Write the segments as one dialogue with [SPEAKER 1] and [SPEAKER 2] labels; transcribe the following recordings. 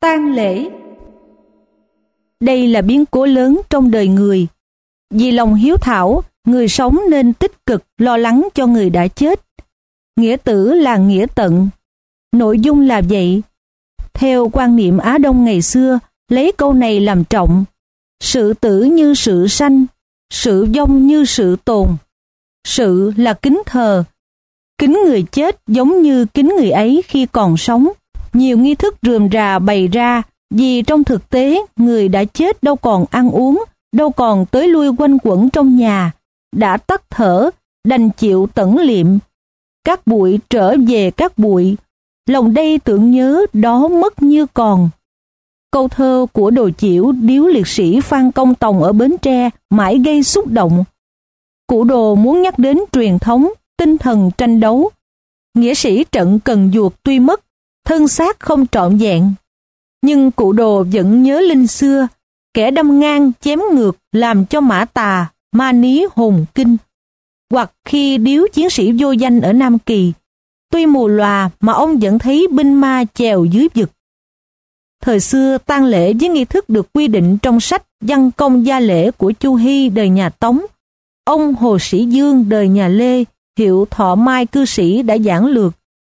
[SPEAKER 1] tang lễ. Đây là biến cố lớn trong đời người. Vì lòng hiếu thảo, người sống nên tích cực, lo lắng cho người đã chết. Nghĩa tử là nghĩa tận. Nội dung là vậy. Theo quan niệm á đông ngày xưa, lấy câu này làm trọng. Sự tử như sự sanh, sự vong như sự tồn. Sự là kính thờ. Kính người chết giống như kính người ấy khi còn sống nhiều nghi thức rườm rà bày ra vì trong thực tế người đã chết đâu còn ăn uống, đâu còn tới lui quanh quẩn trong nhà, đã tắt thở, đành chịu tẩn liệm. Các bụi trở về các bụi, lòng đây tưởng nhớ đó mất như còn. Câu thơ của đồ chiểu điếu liệt sĩ Phan Công Tòng ở Bến Tre mãi gây xúc động. Cụ đồ muốn nhắc đến truyền thống, tinh thần tranh đấu. Nghĩa sĩ trận cần duột tuy mất, thân xác không trọn vẹn. Nhưng cụ đồ vẫn nhớ linh xưa, kẻ đâm ngang chém ngược làm cho mã tà, ma ní hồn kinh. Hoặc khi điếu chiến sĩ vô danh ở Nam Kỳ, tuy mù lòa mà ông vẫn thấy binh ma chèo dưới vực. Thời xưa tang lễ với nghi thức được quy định trong sách Văn công gia lễ của Chu Hy đời nhà Tống. Ông Hồ Sĩ Dương đời nhà Lê, hiệu Thọ Mai cư sĩ đã giảng lược,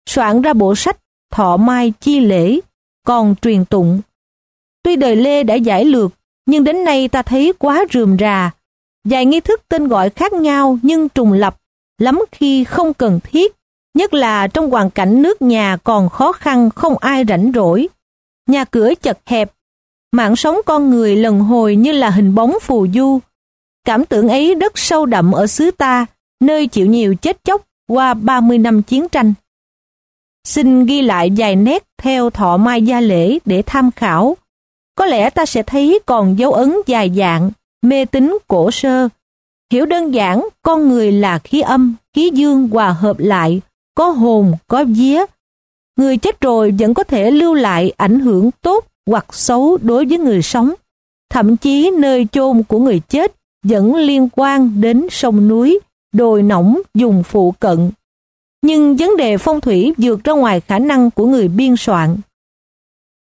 [SPEAKER 1] soạn ra bộ sách Thọ Mai chi lễ, còn truyền tụng. Tuy đời Lê đã giải lược, nhưng đến nay ta thấy quá rườm rà. dài nghi thức tên gọi khác nhau nhưng trùng lập, lắm khi không cần thiết, nhất là trong hoàn cảnh nước nhà còn khó khăn không ai rảnh rỗi. Nhà cửa chật hẹp, mạng sống con người lần hồi như là hình bóng phù du. Cảm tưởng ấy rất sâu đậm ở xứ ta, nơi chịu nhiều chết chóc qua 30 năm chiến tranh. Xin ghi lại vài nét theo thọ mai gia lễ để tham khảo. Có lẽ ta sẽ thấy còn dấu ấn dài dạng, mê tín cổ sơ. Hiểu đơn giản, con người là khí âm, khí dương hòa hợp lại, có hồn, có vía. Người chết rồi vẫn có thể lưu lại ảnh hưởng tốt hoặc xấu đối với người sống. Thậm chí nơi chôn của người chết vẫn liên quan đến sông núi, đồi nỏng dùng phụ cận nhưng vấn đề phong thủy vượt ra ngoài khả năng của người biên soạn.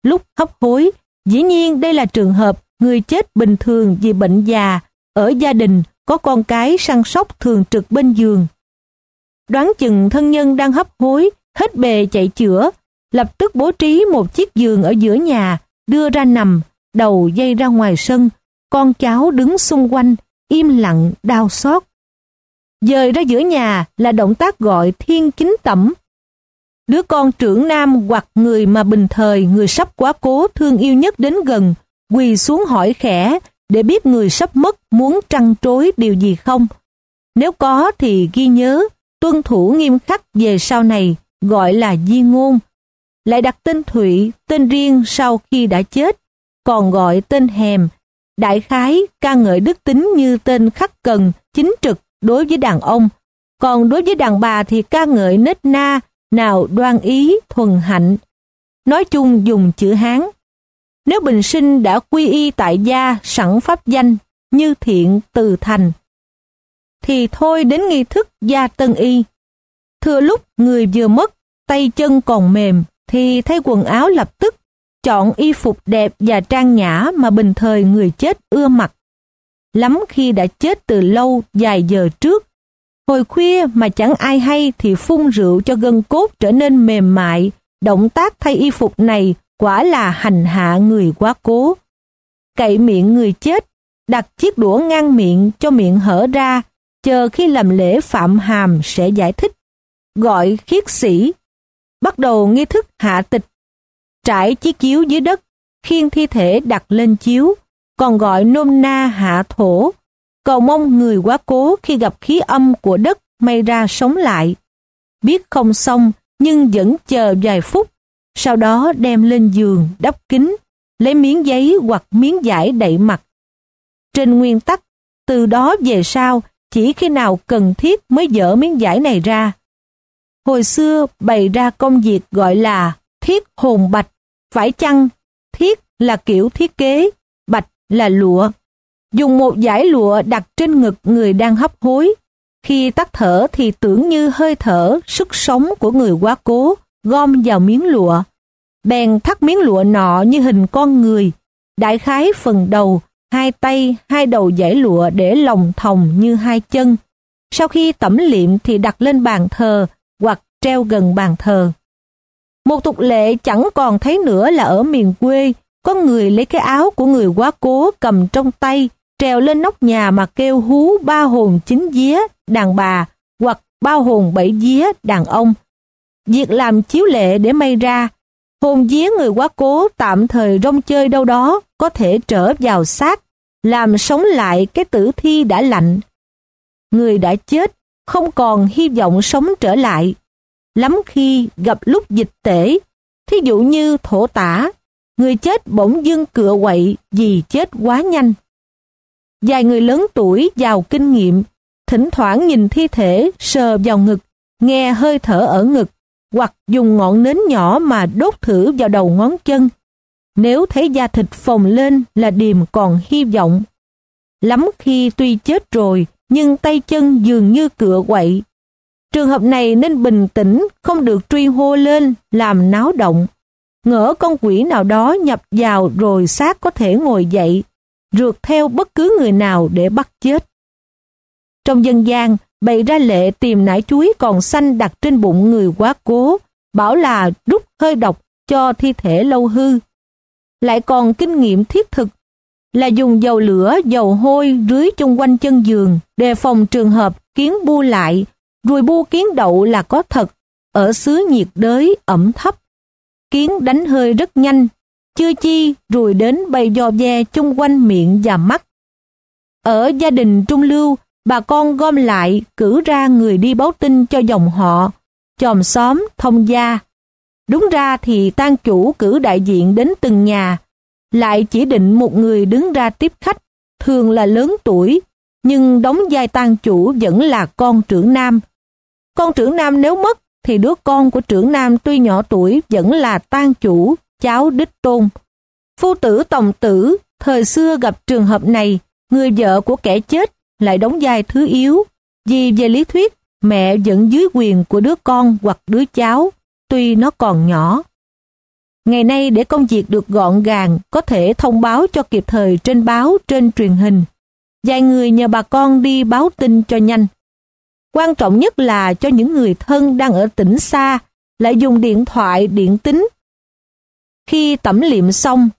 [SPEAKER 1] Lúc hấp hối, dĩ nhiên đây là trường hợp người chết bình thường vì bệnh già, ở gia đình có con cái săn sóc thường trực bên giường. Đoán chừng thân nhân đang hấp hối, hết bề chạy chữa, lập tức bố trí một chiếc giường ở giữa nhà, đưa ra nằm, đầu dây ra ngoài sân, con cháu đứng xung quanh, im lặng, đau xót. Dời ra giữa nhà là động tác gọi thiên kính tẩm. Đứa con trưởng nam hoặc người mà bình thời người sắp quá cố thương yêu nhất đến gần, quỳ xuống hỏi khẽ để biết người sắp mất muốn trăn trối điều gì không. Nếu có thì ghi nhớ, tuân thủ nghiêm khắc về sau này, gọi là di ngôn. Lại đặt tên Thụy, tên riêng sau khi đã chết, còn gọi tên hèm. Đại khái ca ngợi đức tính như tên khắc cần, chính trực, đối với đàn ông, còn đối với đàn bà thì ca ngợi nết na, nào đoan ý, thuần hạnh. Nói chung dùng chữ Hán. Nếu bình sinh đã quy y tại gia sẵn pháp danh như thiện từ thành, thì thôi đến nghi thức gia tân y. Thừa lúc người vừa mất, tay chân còn mềm, thì thay quần áo lập tức, chọn y phục đẹp và trang nhã mà bình thời người chết ưa mặc lắm khi đã chết từ lâu vài giờ trước. Hồi khuya mà chẳng ai hay thì phun rượu cho gân cốt trở nên mềm mại, động tác thay y phục này quả là hành hạ người quá cố. Cậy miệng người chết, đặt chiếc đũa ngang miệng cho miệng hở ra, chờ khi làm lễ phạm hàm sẽ giải thích. Gọi khiết sĩ, bắt đầu nghi thức hạ tịch, trải chiếc chiếu dưới đất, khiêng thi thể đặt lên chiếu, còn gọi nôm na hạ thổ, cầu mong người quá cố khi gặp khí âm của đất may ra sống lại. Biết không xong nhưng vẫn chờ vài phút, sau đó đem lên giường đắp kính, lấy miếng giấy hoặc miếng vải đậy mặt. Trên nguyên tắc, từ đó về sau, chỉ khi nào cần thiết mới dỡ miếng vải này ra. Hồi xưa bày ra công việc gọi là thiết hồn bạch, phải chăng thiết là kiểu thiết kế, bạch là lụa. Dùng một dải lụa đặt trên ngực người đang hấp hối. Khi tắt thở thì tưởng như hơi thở, sức sống của người quá cố, gom vào miếng lụa. bèn thắt miếng lụa nọ như hình con người, đại khái phần đầu, hai tay, hai đầu giải lụa để lồng thòng như hai chân. Sau khi tẩm liệm thì đặt lên bàn thờ hoặc treo gần bàn thờ. Một tục lệ chẳng còn thấy nữa là ở miền quê, có người lấy cái áo của người quá cố cầm trong tay, trèo lên nóc nhà mà kêu hú ba hồn chín vía đàn bà hoặc ba hồn bảy vía đàn ông. Việc làm chiếu lệ để may ra, hồn vía người quá cố tạm thời rong chơi đâu đó có thể trở vào xác, làm sống lại cái tử thi đã lạnh. Người đã chết không còn hy vọng sống trở lại. Lắm khi gặp lúc dịch tễ, thí dụ như thổ tả, người chết bỗng dưng cựa quậy vì chết quá nhanh. Vài người lớn tuổi giàu kinh nghiệm, thỉnh thoảng nhìn thi thể sờ vào ngực, nghe hơi thở ở ngực, hoặc dùng ngọn nến nhỏ mà đốt thử vào đầu ngón chân. Nếu thấy da thịt phồng lên là điềm còn hy vọng. Lắm khi tuy chết rồi, nhưng tay chân dường như cựa quậy. Trường hợp này nên bình tĩnh, không được truy hô lên, làm náo động. Ngỡ con quỷ nào đó nhập vào rồi xác có thể ngồi dậy, rượt theo bất cứ người nào để bắt chết. Trong dân gian, bày ra lệ tìm nải chuối còn xanh đặt trên bụng người quá cố, bảo là rút hơi độc cho thi thể lâu hư. Lại còn kinh nghiệm thiết thực là dùng dầu lửa, dầu hôi rưới chung quanh chân giường, đề phòng trường hợp kiến bu lại, ruồi bu kiến đậu là có thật, ở xứ nhiệt đới ẩm thấp. Kiến đánh hơi rất nhanh, chưa chi rồi đến bầy dò ve chung quanh miệng và mắt. Ở gia đình trung lưu, bà con gom lại cử ra người đi báo tin cho dòng họ, chòm xóm, thông gia. Đúng ra thì tang chủ cử đại diện đến từng nhà, lại chỉ định một người đứng ra tiếp khách, thường là lớn tuổi, nhưng đóng vai tang chủ vẫn là con trưởng nam. Con trưởng nam nếu mất thì đứa con của trưởng nam tuy nhỏ tuổi vẫn là tang chủ, cháu đích tôn. Phu tử tòng tử, thời xưa gặp trường hợp này, người vợ của kẻ chết lại đóng vai thứ yếu, vì về lý thuyết mẹ vẫn dưới quyền của đứa con hoặc đứa cháu, tuy nó còn nhỏ. Ngày nay để công việc được gọn gàng, có thể thông báo cho kịp thời trên báo, trên truyền hình. Vài người nhờ bà con đi báo tin cho nhanh. Quan trọng nhất là cho những người thân đang ở tỉnh xa, lại dùng điện thoại, điện tính. Khi tẩm liệm xong,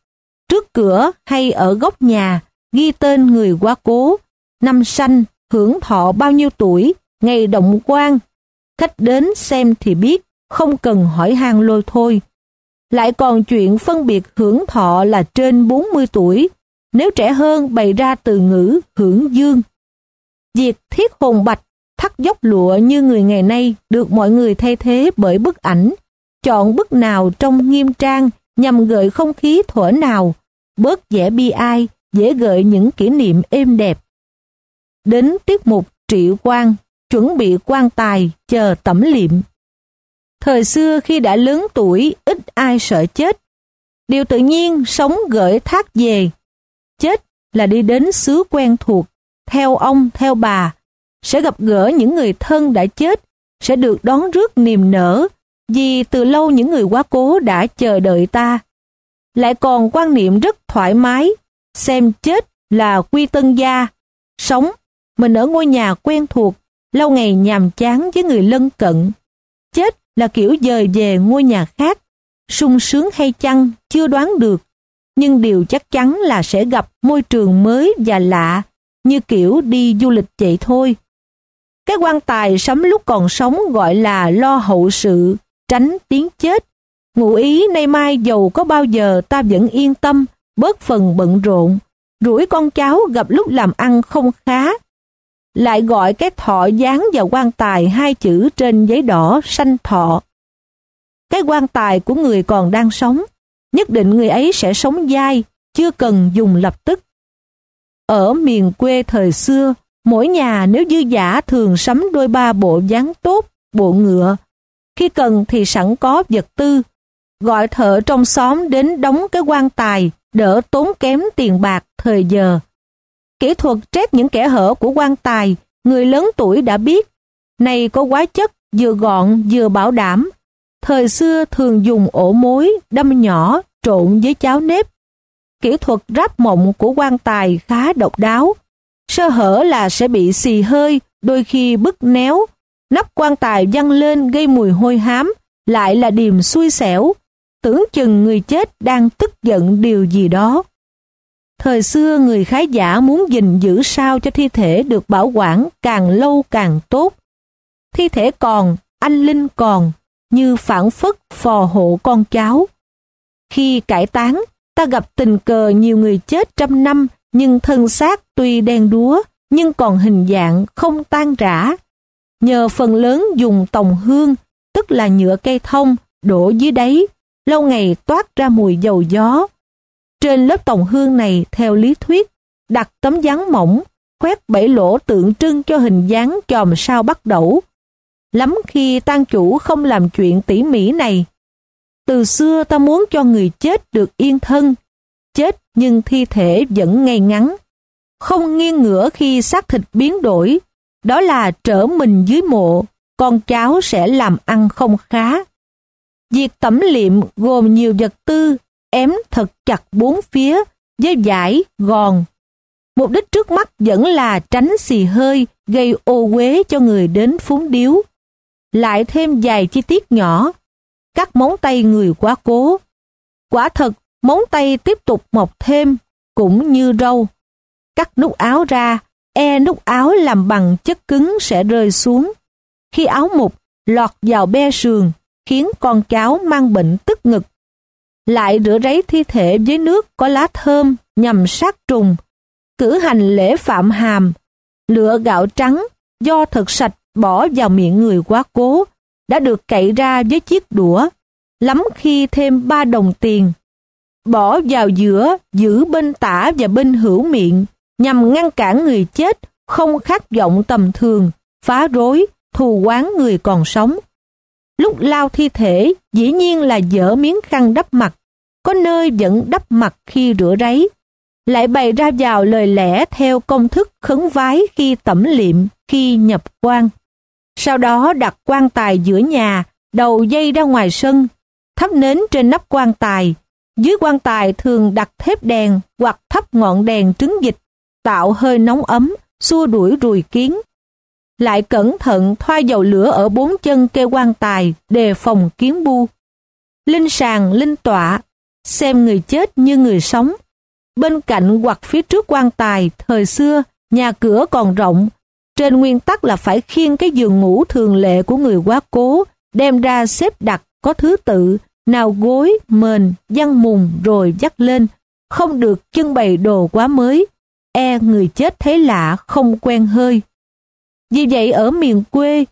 [SPEAKER 1] trước cửa hay ở góc nhà, ghi tên người quá cố, năm sanh, hưởng thọ bao nhiêu tuổi, ngày động quan. Khách đến xem thì biết, không cần hỏi han lôi thôi. Lại còn chuyện phân biệt hưởng thọ là trên 40 tuổi, nếu trẻ hơn bày ra từ ngữ hưởng dương. Việc thiết hồn bạch, thắt dốc lụa như người ngày nay được mọi người thay thế bởi bức ảnh, chọn bức nào trong nghiêm trang nhằm gợi không khí thuở nào, bớt vẻ bi ai, dễ gợi những kỷ niệm êm đẹp. Đến tiết mục trị quan, chuẩn bị quan tài, chờ tẩm liệm. Thời xưa khi đã lớn tuổi, ít ai sợ chết. Điều tự nhiên sống gửi thác về. Chết là đi đến xứ quen thuộc, theo ông, theo bà, sẽ gặp gỡ những người thân đã chết, sẽ được đón rước niềm nở, vì từ lâu những người quá cố đã chờ đợi ta. Lại còn quan niệm rất thoải mái, xem chết là quy tân gia, sống, mình ở ngôi nhà quen thuộc, lâu ngày nhàm chán với người lân cận. Chết là kiểu dời về ngôi nhà khác, sung sướng hay chăng chưa đoán được, nhưng điều chắc chắn là sẽ gặp môi trường mới và lạ, như kiểu đi du lịch vậy thôi. Cái quan tài sắm lúc còn sống gọi là lo hậu sự, tránh tiếng chết. Ngụ ý nay mai dầu có bao giờ ta vẫn yên tâm, bớt phần bận rộn, rủi con cháu gặp lúc làm ăn không khá. Lại gọi cái thọ dán vào quan tài hai chữ trên giấy đỏ sanh thọ. Cái quan tài của người còn đang sống, nhất định người ấy sẽ sống dai, chưa cần dùng lập tức. Ở miền quê thời xưa, mỗi nhà nếu dư giả thường sắm đôi ba bộ dáng tốt, bộ ngựa. Khi cần thì sẵn có vật tư, gọi thợ trong xóm đến đóng cái quan tài, đỡ tốn kém tiền bạc thời giờ. Kỹ thuật trét những kẻ hở của quan tài, người lớn tuổi đã biết. Này có quá chất, vừa gọn vừa bảo đảm. Thời xưa thường dùng ổ mối đâm nhỏ trộn với cháo nếp. Kỹ thuật ráp mộng của quan tài khá độc đáo. Sơ hở là sẽ bị xì hơi, đôi khi bứt néo. Nắp quan tài văng lên gây mùi hôi hám, lại là điềm xui xẻo. Tưởng chừng người chết đang tức giận điều gì đó. Thời xưa người khái giả muốn gìn giữ sao cho thi thể được bảo quản càng lâu càng tốt. Thi thể còn, anh linh còn, như phản phất phò hộ con cháu. Khi cải táng, ta gặp tình cờ nhiều người chết trăm năm nhưng thân xác tuy đen đúa nhưng còn hình dạng không tan rã. Nhờ phần lớn dùng tòng hương, tức là nhựa cây thông, đổ dưới đáy, lâu ngày toát ra mùi dầu gió. Trên lớp tòng hương này, theo lý thuyết, đặt tấm dáng mỏng, khoét bảy lỗ tượng trưng cho hình dáng chòm sao bắt đầu. Lắm khi tang chủ không làm chuyện tỉ mỉ này. Từ xưa ta muốn cho người chết được yên thân, chết nhưng thi thể vẫn ngay ngắn. Không nghiêng ngửa khi xác thịt biến đổi, đó là trở mình dưới mộ, con cháu sẽ làm ăn không khá. Việc tẩm liệm gồm nhiều vật tư, ém thật chặt bốn phía, với vải, gòn. Mục đích trước mắt vẫn là tránh xì hơi, gây ô uế cho người đến phúng điếu. Lại thêm vài chi tiết nhỏ, cắt móng tay người quá cố. Quả thật, móng tay tiếp tục mọc thêm, cũng như râu. Cắt nút áo ra, e nút áo làm bằng chất cứng sẽ rơi xuống. Khi áo mục lọt vào be sườn, khiến con cáo mang bệnh tức ngực. Lại rửa ráy thi thể với nước có lá thơm nhằm sát trùng. Cử hành lễ phạm hàm, lựa gạo trắng do thật sạch bỏ vào miệng người quá cố, đã được cậy ra với chiếc đũa, lắm khi thêm ba đồng tiền. Bỏ vào giữa, giữ bên tả và bên hữu miệng, nhằm ngăn cản người chết không khát vọng tầm thường, phá rối, thù quán người còn sống. Lúc lao thi thể, dĩ nhiên là dỡ miếng khăn đắp mặt, có nơi vẫn đắp mặt khi rửa ráy. Lại bày ra vào lời lẽ theo công thức khấn vái khi tẩm liệm, khi nhập quan. Sau đó đặt quan tài giữa nhà, đầu dây ra ngoài sân, thắp nến trên nắp quan tài. Dưới quan tài thường đặt thép đèn hoặc thắp ngọn đèn trứng dịch, tạo hơi nóng ấm, xua đuổi ruồi kiến. Lại cẩn thận thoa dầu lửa ở bốn chân kê quan tài đề phòng kiến bu. Linh sàng, linh tọa, xem người chết như người sống. Bên cạnh hoặc phía trước quan tài, thời xưa, nhà cửa còn rộng, trên nguyên tắc là phải khiêng cái giường ngủ thường lệ của người quá cố, đem ra xếp đặt có thứ tự, nào gối, mền, văn mùng rồi dắt lên, không được trưng bày đồ quá mới, e người chết thấy lạ không quen hơi. Vì vậy ở miền quê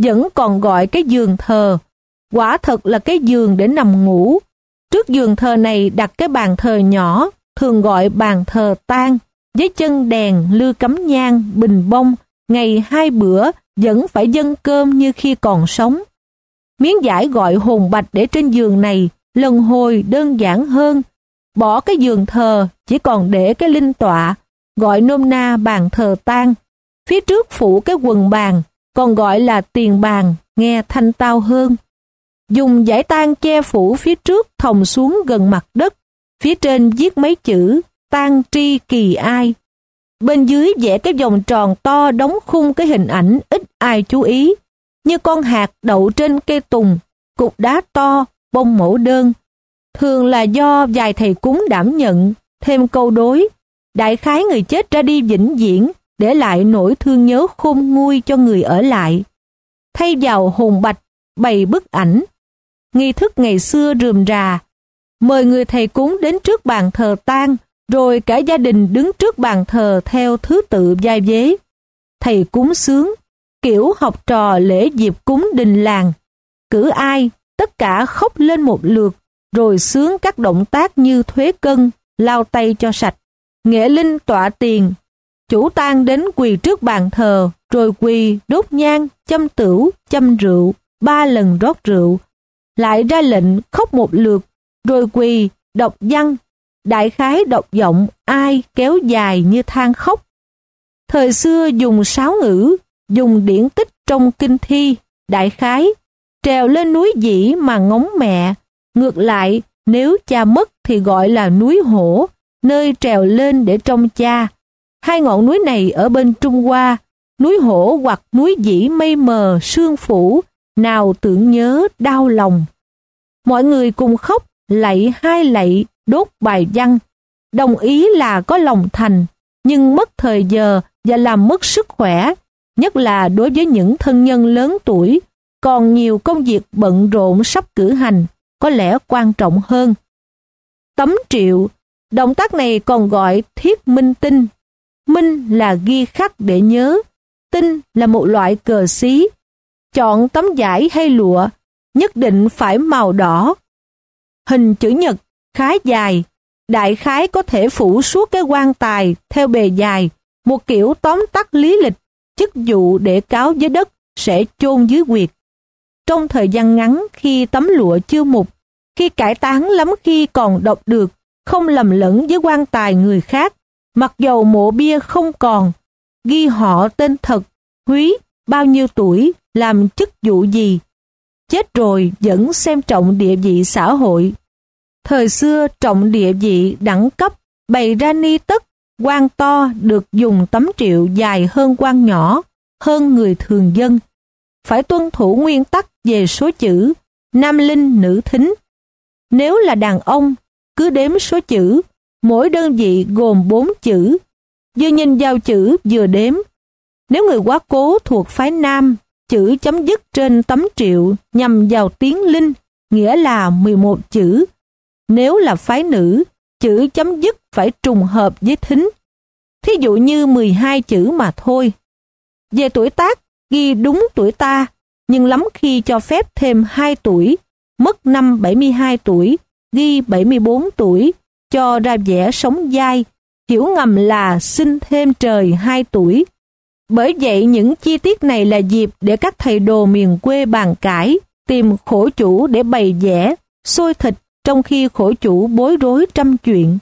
[SPEAKER 1] vẫn còn gọi cái giường thờ, quả thật là cái giường để nằm ngủ. Trước giường thờ này đặt cái bàn thờ nhỏ, thường gọi bàn thờ tang, với chân đèn, lư cắm nhang, bình bông, ngày hai bữa vẫn phải dâng cơm như khi còn sống. Miếng giải gọi hồn bạch để trên giường này lần hồi đơn giản hơn. Bỏ cái giường thờ chỉ còn để cái linh tọa, gọi nôm na bàn thờ tang. Phía trước phủ cái quần bàn, còn gọi là tiền bàn, nghe thanh tao hơn. Dùng giải tang che phủ phía trước thòng xuống gần mặt đất, phía trên viết mấy chữ tang tri kỳ ai Bên dưới vẽ cái vòng tròn to đóng khung cái hình ảnh ít ai chú ý, như con hạt đậu trên cây tùng, cục đá to, bông mẫu đơn. Thường là do vài thầy cúng đảm nhận, thêm câu đối, đại khái người chết ra đi vĩnh viễn, để lại nỗi thương nhớ khôn nguôi cho người ở lại. Thay vào hồn bạch, bày bức ảnh. Nghi thức ngày xưa rườm rà, mời người thầy cúng đến trước bàn thờ tang rồi cả gia đình đứng trước bàn thờ theo thứ tự vai vế. Thầy cúng sướng, kiểu học trò lễ dịp cúng đình làng. Cử ai, tất cả khóc lên một lượt, rồi sướng các động tác như thuế cân, lao tay cho sạch. Nghệ linh tọa tiền, chủ tang đến quỳ trước bàn thờ, rồi quỳ đốt nhang, châm tửu, châm rượu, ba lần rót rượu. Lại ra lệnh khóc một lượt, rồi quỳ, đọc văn, đại khái đọc giọng ai kéo dài như than khóc. Thời xưa dùng sáo ngữ, dùng điển tích trong kinh thi, đại khái, trèo lên núi dĩ mà ngóng mẹ. Ngược lại, nếu cha mất thì gọi là núi hổ, nơi trèo lên để trông cha. Hai ngọn núi này ở bên Trung Hoa, núi hổ hoặc núi dĩ mây mờ, sương phủ, nào tưởng nhớ đau lòng. Mọi người cùng khóc, lạy hai lạy, đốt bài văn, đồng ý là có lòng thành, nhưng mất thời giờ và làm mất sức khỏe, nhất là đối với những thân nhân lớn tuổi, còn nhiều công việc bận rộn sắp cử hành, có lẽ quan trọng hơn. Tấm triệu, động tác này còn gọi thiết minh tinh. Minh là ghi khắc để nhớ, tinh là một loại cờ xí. Chọn tấm vải hay lụa, nhất định phải màu đỏ. Hình chữ nhật khá dài, đại khái có thể phủ suốt cái quan tài theo bề dài, một kiểu tóm tắt lý lịch, chức vụ để cáo với đất sẽ chôn dưới quyệt. Trong thời gian ngắn khi tấm lụa chưa mục, khi cải tán lắm khi còn đọc được, không lầm lẫn với quan tài người khác, mặc dầu mộ bia không còn, ghi họ tên thật, quý, bao nhiêu tuổi, làm chức vụ gì. Chết rồi vẫn xem trọng địa vị xã hội. Thời xưa trọng địa vị đẳng cấp, bày ra ni tất, quan to được dùng tấm triệu dài hơn quan nhỏ, hơn người thường dân. Phải tuân thủ nguyên tắc về số chữ, nam linh nữ thính. Nếu là đàn ông, cứ đếm số chữ, mỗi đơn vị gồm 4 chữ. Vừa nhìn vào chữ vừa đếm. Nếu người quá cố thuộc phái nam, chữ chấm dứt trên tấm triệu nhằm vào tiếng linh, nghĩa là 11 chữ. Nếu là phái nữ, chữ chấm dứt phải trùng hợp với thính. Thí dụ như 12 chữ mà thôi. Về tuổi tác, ghi đúng tuổi ta, nhưng lắm khi cho phép thêm 2 tuổi, mất năm 72 tuổi, ghi 74 tuổi, cho ra vẻ sống dai, hiểu ngầm là sinh thêm trời 2 tuổi. Bởi vậy những chi tiết này là dịp để các thầy đồ miền quê bàn cãi, tìm khổ chủ để bày vẽ, xôi thịt trong khi khổ chủ bối rối trăm chuyện.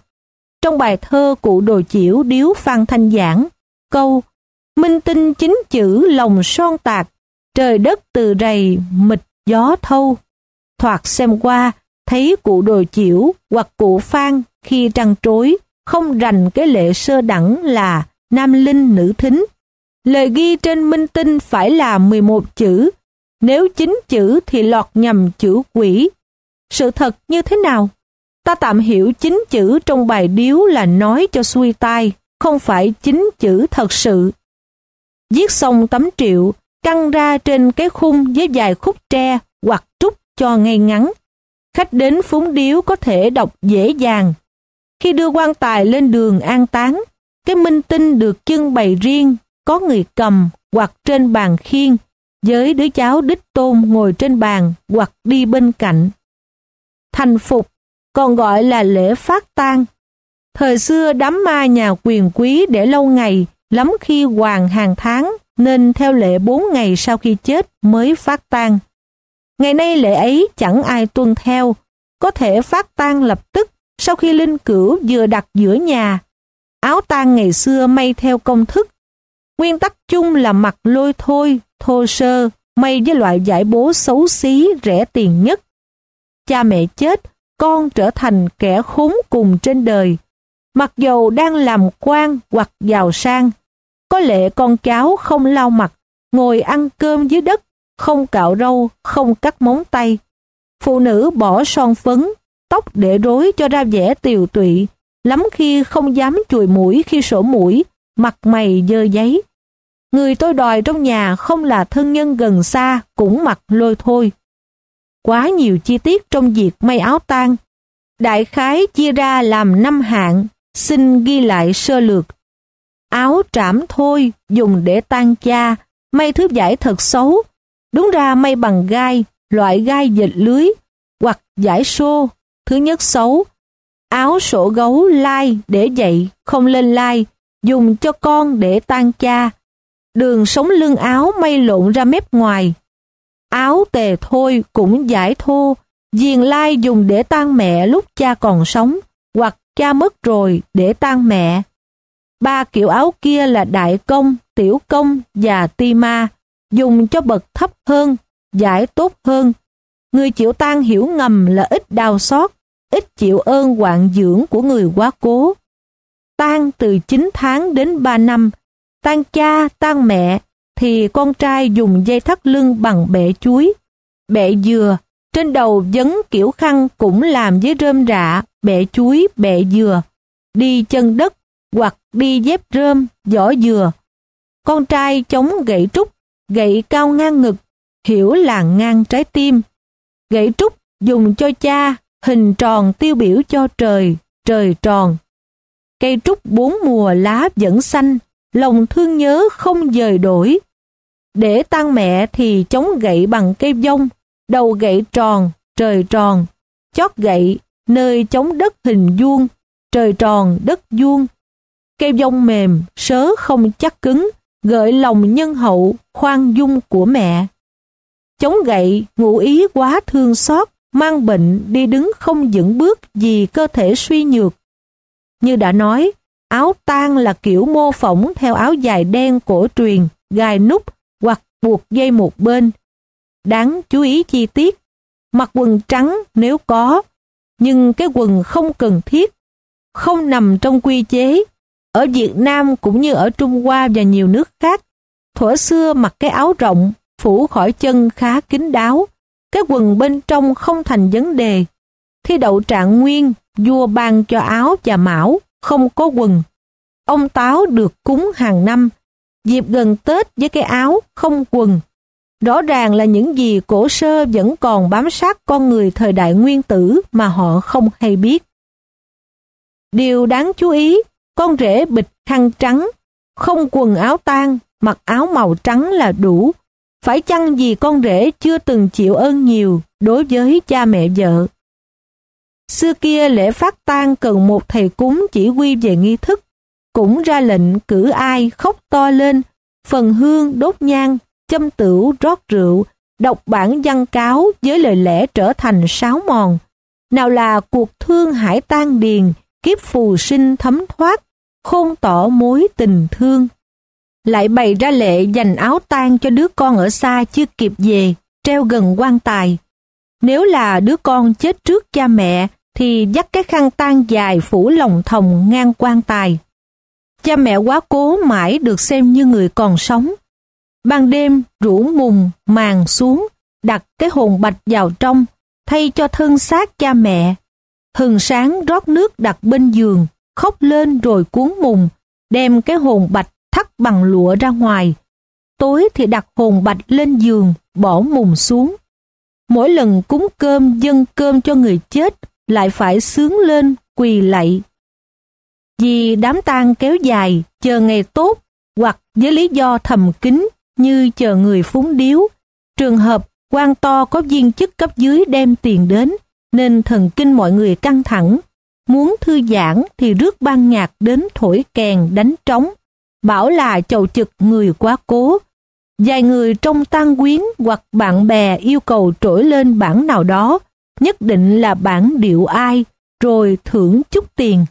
[SPEAKER 1] Trong bài thơ cụ đồ chiểu điếu Phan Thanh Giảng, câu Minh tinh chính chữ lòng son tạc, trời đất từ rầy mịt gió thâu. Thoạt xem qua, thấy cụ đồ chiểu hoặc cụ Phan khi trăng trối, không rành cái lệ sơ đẳng là nam linh nữ thính. Lời ghi trên minh tinh phải là 11 chữ, nếu chính chữ thì lọt nhầm chữ quỷ. Sự thật như thế nào? Ta tạm hiểu chính chữ trong bài điếu là nói cho xuôi tai, không phải chính chữ thật sự. Viết xong tấm triệu, căng ra trên cái khung với vài khúc tre hoặc trúc cho ngay ngắn. Khách đến phúng điếu có thể đọc dễ dàng. Khi đưa quan tài lên đường an táng, cái minh tinh được trưng bày riêng, có người cầm hoặc trên bàn khiên, với đứa cháu đích tôn ngồi trên bàn hoặc đi bên cạnh. Thành phục còn gọi là lễ phát tang. Thời xưa đám ma nhà quyền quý để lâu ngày, lắm khi hoàng hàng tháng, nên theo lệ bốn ngày sau khi chết mới phát tang. Ngày nay lệ ấy chẳng ai tuân theo, có thể phát tang lập tức sau khi linh cửu vừa đặt giữa nhà. Áo tang ngày xưa may theo công thức. Nguyên tắc chung là mặc lôi thôi, thô sơ, may với loại giải bố xấu xí, rẻ tiền nhất. Cha mẹ chết, con trở thành kẻ khốn cùng trên đời. Mặc dầu đang làm quan hoặc giàu sang, có lẽ con cháu không lau mặt, ngồi ăn cơm dưới đất, không cạo râu, không cắt móng tay. Phụ nữ bỏ son phấn, tóc để rối cho ra vẻ tiều tụy, lắm khi không dám chùi mũi khi sổ mũi, mặt mày dơ giấy. Người tôi đòi trong nhà không là thân nhân gần xa, cũng mặc lôi thôi quá nhiều chi tiết trong việc may áo tang. Đại khái chia ra làm năm hạng, xin ghi lại sơ lược. Áo trảm thôi, dùng để tang cha, may thứ giải thật xấu. Đúng ra may bằng gai, loại gai dệt lưới, hoặc giải xô, thứ nhất xấu. Áo sổ gấu lai để dậy, không lên lai, dùng cho con để tang cha. Đường sống lưng áo may lộn ra mép ngoài, Áo tề thôi cũng giải thô, diền lai dùng để tang mẹ lúc cha còn sống, hoặc cha mất rồi để tang mẹ. Ba kiểu áo kia là đại công, tiểu công và ti ma, dùng cho bậc thấp hơn, giải tốt hơn. Người chịu tan hiểu ngầm là ít đau xót, ít chịu ơn hoạn dưỡng của người quá cố. Tan từ 9 tháng đến 3 năm, tan cha, tan mẹ, thì con trai dùng dây thắt lưng bằng bẹ chuối, bẹ dừa, trên đầu dấn kiểu khăn cũng làm với rơm rạ, bẹ chuối, bẹ dừa, đi chân đất hoặc đi dép rơm, vỏ dừa. Con trai chống gậy trúc, gậy cao ngang ngực, hiểu là ngang trái tim. Gậy trúc dùng cho cha, hình tròn tiêu biểu cho trời, trời tròn. Cây trúc bốn mùa lá vẫn xanh, lòng thương nhớ không dời đổi. Để tăng mẹ thì chống gậy bằng cây vông, đầu gậy tròn, trời tròn, chót gậy, nơi chống đất hình vuông, trời tròn, đất vuông. Cây vông mềm, sớ không chắc cứng, gợi lòng nhân hậu, khoan dung của mẹ. Chống gậy, ngụ ý quá thương xót, mang bệnh đi đứng không vững bước vì cơ thể suy nhược. Như đã nói, áo tang là kiểu mô phỏng theo áo dài đen cổ truyền, gài nút buộc dây một bên. Đáng chú ý chi tiết, mặc quần trắng nếu có, nhưng cái quần không cần thiết, không nằm trong quy chế. Ở Việt Nam cũng như ở Trung Hoa và nhiều nước khác, thuở xưa mặc cái áo rộng, phủ khỏi chân khá kín đáo, cái quần bên trong không thành vấn đề. Thi đậu trạng nguyên, vua ban cho áo và mão, không có quần. Ông Táo được cúng hàng năm, dịp gần Tết với cái áo không quần. Rõ ràng là những gì cổ sơ vẫn còn bám sát con người thời đại nguyên tử mà họ không hay biết. Điều đáng chú ý, con rể bịch khăn trắng, không quần áo tan, mặc áo màu trắng là đủ. Phải chăng vì con rể chưa từng chịu ơn nhiều đối với cha mẹ vợ? Xưa kia lễ phát tang cần một thầy cúng chỉ huy về nghi thức, cũng ra lệnh cử ai khóc to lên, phần hương đốt nhang, châm tửu rót rượu, đọc bản văn cáo với lời lẽ trở thành sáo mòn. Nào là cuộc thương hải tan điền, kiếp phù sinh thấm thoát, khôn tỏ mối tình thương. Lại bày ra lệ dành áo tang cho đứa con ở xa chưa kịp về, treo gần quan tài. Nếu là đứa con chết trước cha mẹ, thì dắt cái khăn tang dài phủ lòng thòng ngang quan tài. Cha mẹ quá cố mãi được xem như người còn sống. Ban đêm rủ mùng, màn xuống, đặt cái hồn bạch vào trong, thay cho thân xác cha mẹ. Hừng sáng rót nước đặt bên giường, khóc lên rồi cuốn mùng, đem cái hồn bạch thắt bằng lụa ra ngoài. Tối thì đặt hồn bạch lên giường, bỏ mùng xuống. Mỗi lần cúng cơm dâng cơm cho người chết lại phải sướng lên quỳ lạy. Vì đám tang kéo dài, chờ ngày tốt hoặc với lý do thầm kín như chờ người phúng điếu. Trường hợp quan to có viên chức cấp dưới đem tiền đến nên thần kinh mọi người căng thẳng. Muốn thư giãn thì rước ban nhạc đến thổi kèn đánh trống. Bảo là chầu trực người quá cố. Vài người trong tang quyến hoặc bạn bè yêu cầu trỗi lên bản nào đó nhất định là bản điệu ai, rồi thưởng chút tiền.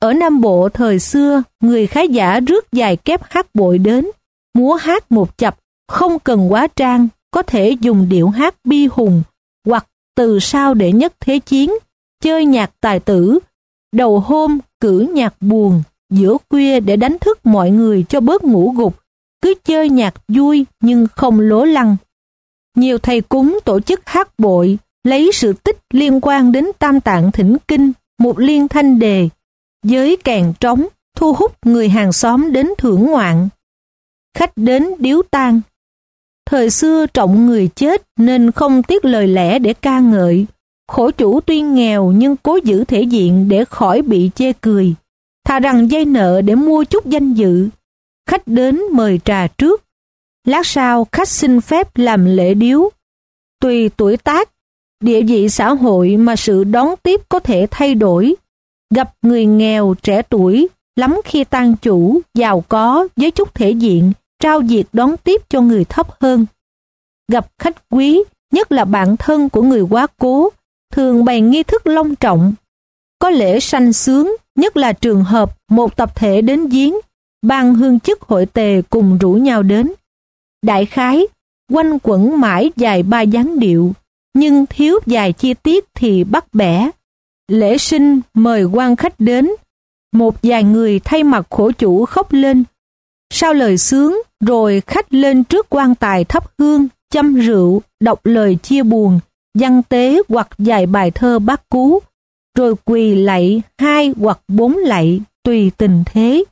[SPEAKER 1] Ở Nam Bộ thời xưa, người khá giả rước dài kép hát bội đến, múa hát một chập, không cần quá trang, có thể dùng điệu hát bi hùng, hoặc từ sao để nhất thế chiến, chơi nhạc tài tử, đầu hôm cử nhạc buồn, giữa khuya để đánh thức mọi người cho bớt ngủ gục, cứ chơi nhạc vui nhưng không lố lăng. Nhiều thầy cúng tổ chức hát bội, lấy sự tích liên quan đến tam tạng thỉnh kinh, một liên thanh đề, với kèn trống, thu hút người hàng xóm đến thưởng ngoạn. Khách đến điếu tang. Thời xưa trọng người chết nên không tiếc lời lẽ để ca ngợi. Khổ chủ tuy nghèo nhưng cố giữ thể diện để khỏi bị chê cười. Thà rằng dây nợ để mua chút danh dự. Khách đến mời trà trước. Lát sau khách xin phép làm lễ điếu. Tùy tuổi tác, địa vị xã hội mà sự đón tiếp có thể thay đổi. Gặp người nghèo, trẻ tuổi, lắm khi tan chủ, giàu có với chút thể diện, trao việc đón tiếp cho người thấp hơn. Gặp khách quý, nhất là bạn thân của người quá cố, thường bày nghi thức long trọng. Có lễ sanh sướng, nhất là trường hợp một tập thể đến giếng, ban hương chức hội tề cùng rủ nhau đến. Đại khái, quanh quẩn mãi dài ba dáng điệu, nhưng thiếu vài chi tiết thì bắt bẻ. Lễ sinh mời quan khách đến, một vài người thay mặt khổ chủ khóc lên. Sau lời sướng, rồi khách lên trước quan tài thắp hương, châm rượu, đọc lời chia buồn, văn tế hoặc vài bài thơ bác cú, rồi quỳ lạy hai hoặc bốn lạy tùy tình thế.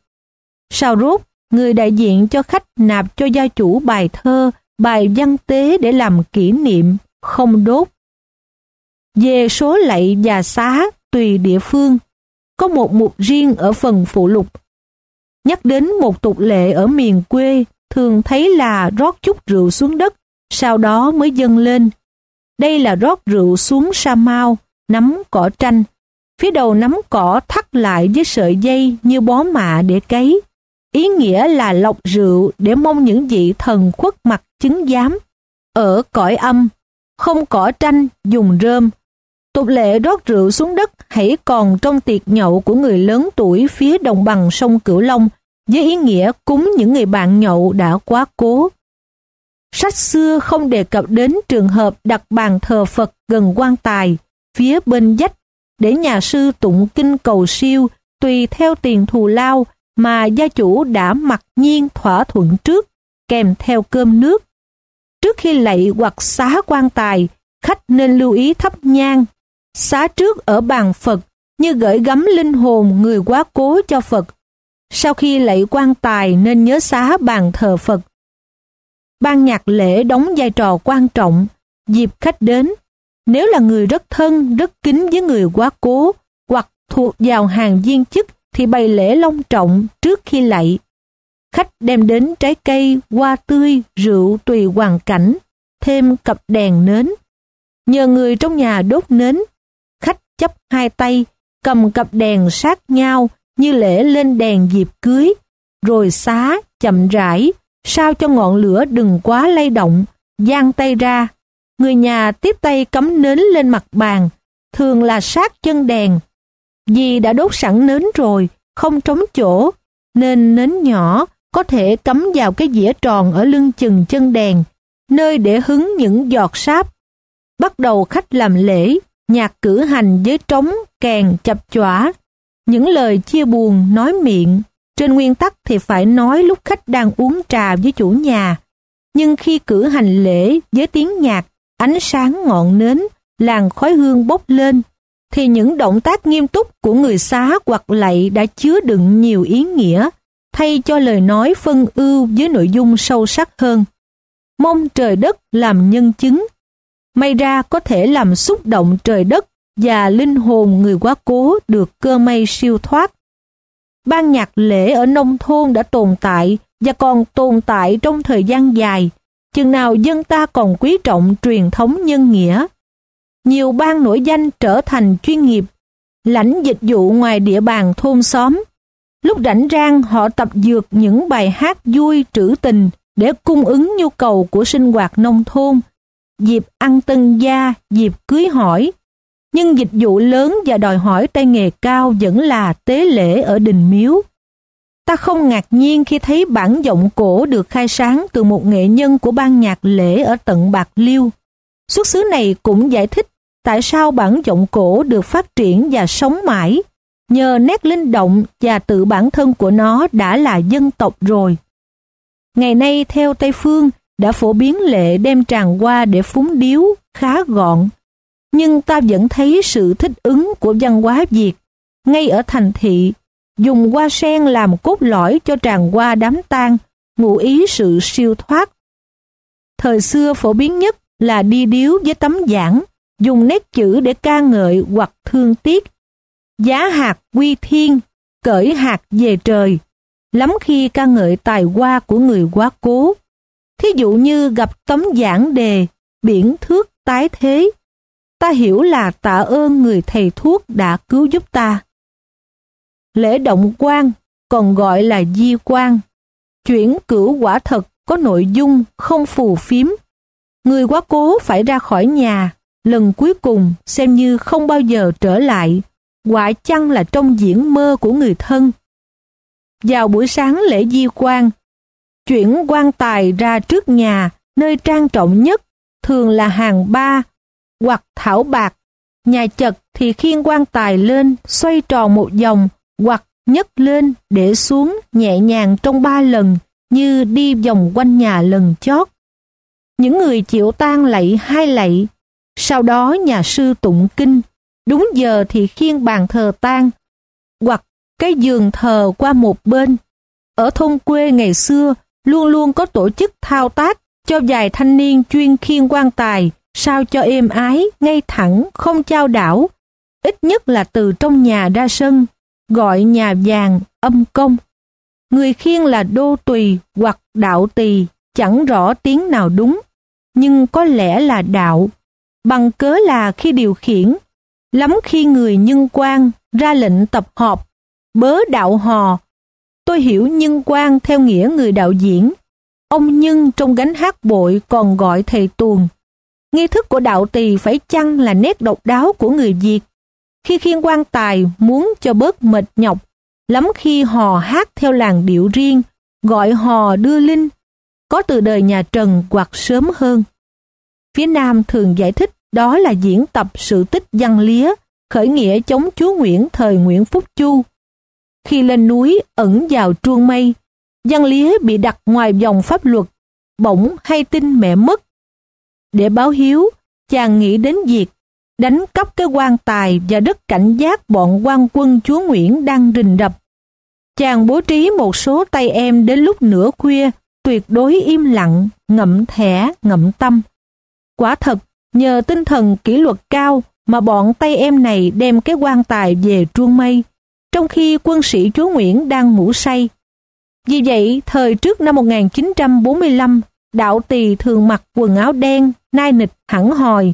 [SPEAKER 1] Sau rốt, người đại diện cho khách nạp cho gia chủ bài thơ, bài văn tế để làm kỷ niệm, không đốt. Về số lạy và xá tùy địa phương, có một mục riêng ở phần phụ lục. Nhắc đến một tục lệ ở miền quê, thường thấy là rót chút rượu xuống đất, sau đó mới dâng lên. Đây là rót rượu xuống sa mau, nắm cỏ tranh. Phía đầu nắm cỏ thắt lại với sợi dây như bó mạ để cấy. Ý nghĩa là lọc rượu để mong những vị thần khuất mặt chứng giám. Ở cõi âm, không cỏ tranh dùng rơm. Tục lệ rót rượu xuống đất hãy còn trong tiệc nhậu của người lớn tuổi phía đồng bằng sông Cửu Long với ý nghĩa cúng những người bạn nhậu đã quá cố. Sách xưa không đề cập đến trường hợp đặt bàn thờ Phật gần quan tài, phía bên dách, để nhà sư tụng kinh cầu siêu tùy theo tiền thù lao mà gia chủ đã mặc nhiên thỏa thuận trước, kèm theo cơm nước. Trước khi lạy hoặc xá quan tài, khách nên lưu ý thắp nhang. Xá trước ở bàn Phật như gửi gắm linh hồn người quá cố cho Phật. Sau khi lạy quan tài nên nhớ xá bàn thờ Phật. Ban nhạc lễ đóng vai trò quan trọng, dịp khách đến. Nếu là người rất thân, rất kính với người quá cố, hoặc thuộc vào hàng viên chức thì bày lễ long trọng trước khi lạy. Khách đem đến trái cây, hoa tươi, rượu tùy hoàn cảnh, thêm cặp đèn nến. Nhờ người trong nhà đốt nến, chấp hai tay, cầm cặp đèn sát nhau như lễ lên đèn dịp cưới, rồi xá, chậm rãi, sao cho ngọn lửa đừng quá lay động, giang tay ra. Người nhà tiếp tay cắm nến lên mặt bàn, thường là sát chân đèn, vì đã đốt sẵn nến rồi, không trống chỗ, nên nến nhỏ có thể cắm vào cái dĩa tròn ở lưng chừng chân đèn, nơi để hứng những giọt sáp. Bắt đầu khách làm lễ, nhạc cử hành với trống, kèn, chập chỏa. Những lời chia buồn, nói miệng, trên nguyên tắc thì phải nói lúc khách đang uống trà với chủ nhà. Nhưng khi cử hành lễ với tiếng nhạc, ánh sáng ngọn nến, làn khói hương bốc lên, thì những động tác nghiêm túc của người xá hoặc lạy đã chứa đựng nhiều ý nghĩa, thay cho lời nói phân ưu với nội dung sâu sắc hơn. Mong trời đất làm nhân chứng, may ra có thể làm xúc động trời đất và linh hồn người quá cố được cơ may siêu thoát. Ban nhạc lễ ở nông thôn đã tồn tại và còn tồn tại trong thời gian dài, chừng nào dân ta còn quý trọng truyền thống nhân nghĩa nhiều ban nổi danh trở thành chuyên nghiệp, lãnh dịch vụ ngoài địa bàn thôn xóm. Lúc rảnh rang họ tập dược những bài hát vui trữ tình để cung ứng nhu cầu của sinh hoạt nông thôn, dịp ăn tân gia, dịp cưới hỏi. Nhưng dịch vụ lớn và đòi hỏi tay nghề cao vẫn là tế lễ ở đình miếu. Ta không ngạc nhiên khi thấy bản giọng cổ được khai sáng từ một nghệ nhân của ban nhạc lễ ở tận Bạc Liêu. Xuất xứ này cũng giải thích tại sao bản giọng cổ được phát triển và sống mãi, nhờ nét linh động và tự bản thân của nó đã là dân tộc rồi. Ngày nay theo Tây Phương đã phổ biến lệ đem tràng hoa để phúng điếu khá gọn, nhưng ta vẫn thấy sự thích ứng của văn hóa Việt ngay ở thành thị, dùng hoa sen làm cốt lõi cho tràng hoa đám tang, ngụ ý sự siêu thoát. Thời xưa phổ biến nhất là đi điếu với tấm giảng, dùng nét chữ để ca ngợi hoặc thương tiếc. Giá hạt quy thiên, cởi hạt về trời, lắm khi ca ngợi tài hoa của người quá cố. Thí dụ như gặp tấm giảng đề, biển thước tái thế, ta hiểu là tạ ơn người thầy thuốc đã cứu giúp ta. Lễ động quan, còn gọi là di quan, chuyển cửu quả thật có nội dung không phù phiếm. Người quá cố phải ra khỏi nhà, lần cuối cùng xem như không bao giờ trở lại, quả chăng là trong diễn mơ của người thân. Vào buổi sáng lễ di quan, chuyển quan tài ra trước nhà nơi trang trọng nhất thường là hàng ba hoặc thảo bạc. Nhà chật thì khiên quan tài lên xoay tròn một vòng hoặc nhấc lên để xuống nhẹ nhàng trong ba lần như đi vòng quanh nhà lần chót. Những người chịu tang lạy hai lạy, sau đó nhà sư tụng kinh, đúng giờ thì khiên bàn thờ tang hoặc cái giường thờ qua một bên. Ở thôn quê ngày xưa luôn luôn có tổ chức thao tác cho vài thanh niên chuyên khiên quan tài sao cho êm ái, ngay thẳng, không trao đảo, ít nhất là từ trong nhà ra sân, gọi nhà vàng, âm công. Người khiên là đô tùy hoặc đạo tỳ, chẳng rõ tiếng nào đúng, nhưng có lẽ là đạo. Bằng cớ là khi điều khiển, lắm khi người nhân quan ra lệnh tập họp, bớ đạo hò. Tôi hiểu nhân quan theo nghĩa người đạo diễn. Ông Nhân trong gánh hát bội còn gọi thầy tuồng. Nghi thức của đạo tỳ phải chăng là nét độc đáo của người Việt. Khi khiên quan tài muốn cho bớt mệt nhọc, lắm khi hò hát theo làng điệu riêng, gọi hò đưa linh, có từ đời nhà Trần hoặc sớm hơn. Phía Nam thường giải thích đó là diễn tập sự tích văn lía, khởi nghĩa chống chúa Nguyễn thời Nguyễn Phúc Chu. Khi lên núi ẩn vào truông mây, văn lía bị đặt ngoài vòng pháp luật, bỗng hay tin mẹ mất. Để báo hiếu, chàng nghĩ đến việc đánh cắp cái quan tài và đất cảnh giác bọn quan quân chúa Nguyễn đang rình rập. Chàng bố trí một số tay em đến lúc nửa khuya, tuyệt đối im lặng, ngậm thẻ, ngậm tâm. Quả thật, nhờ tinh thần kỷ luật cao mà bọn tay em này đem cái quan tài về truông mây, trong khi quân sĩ chúa Nguyễn đang ngủ say. Vì vậy, thời trước năm 1945, đạo tỳ thường mặc quần áo đen, nai nịch hẳn hòi,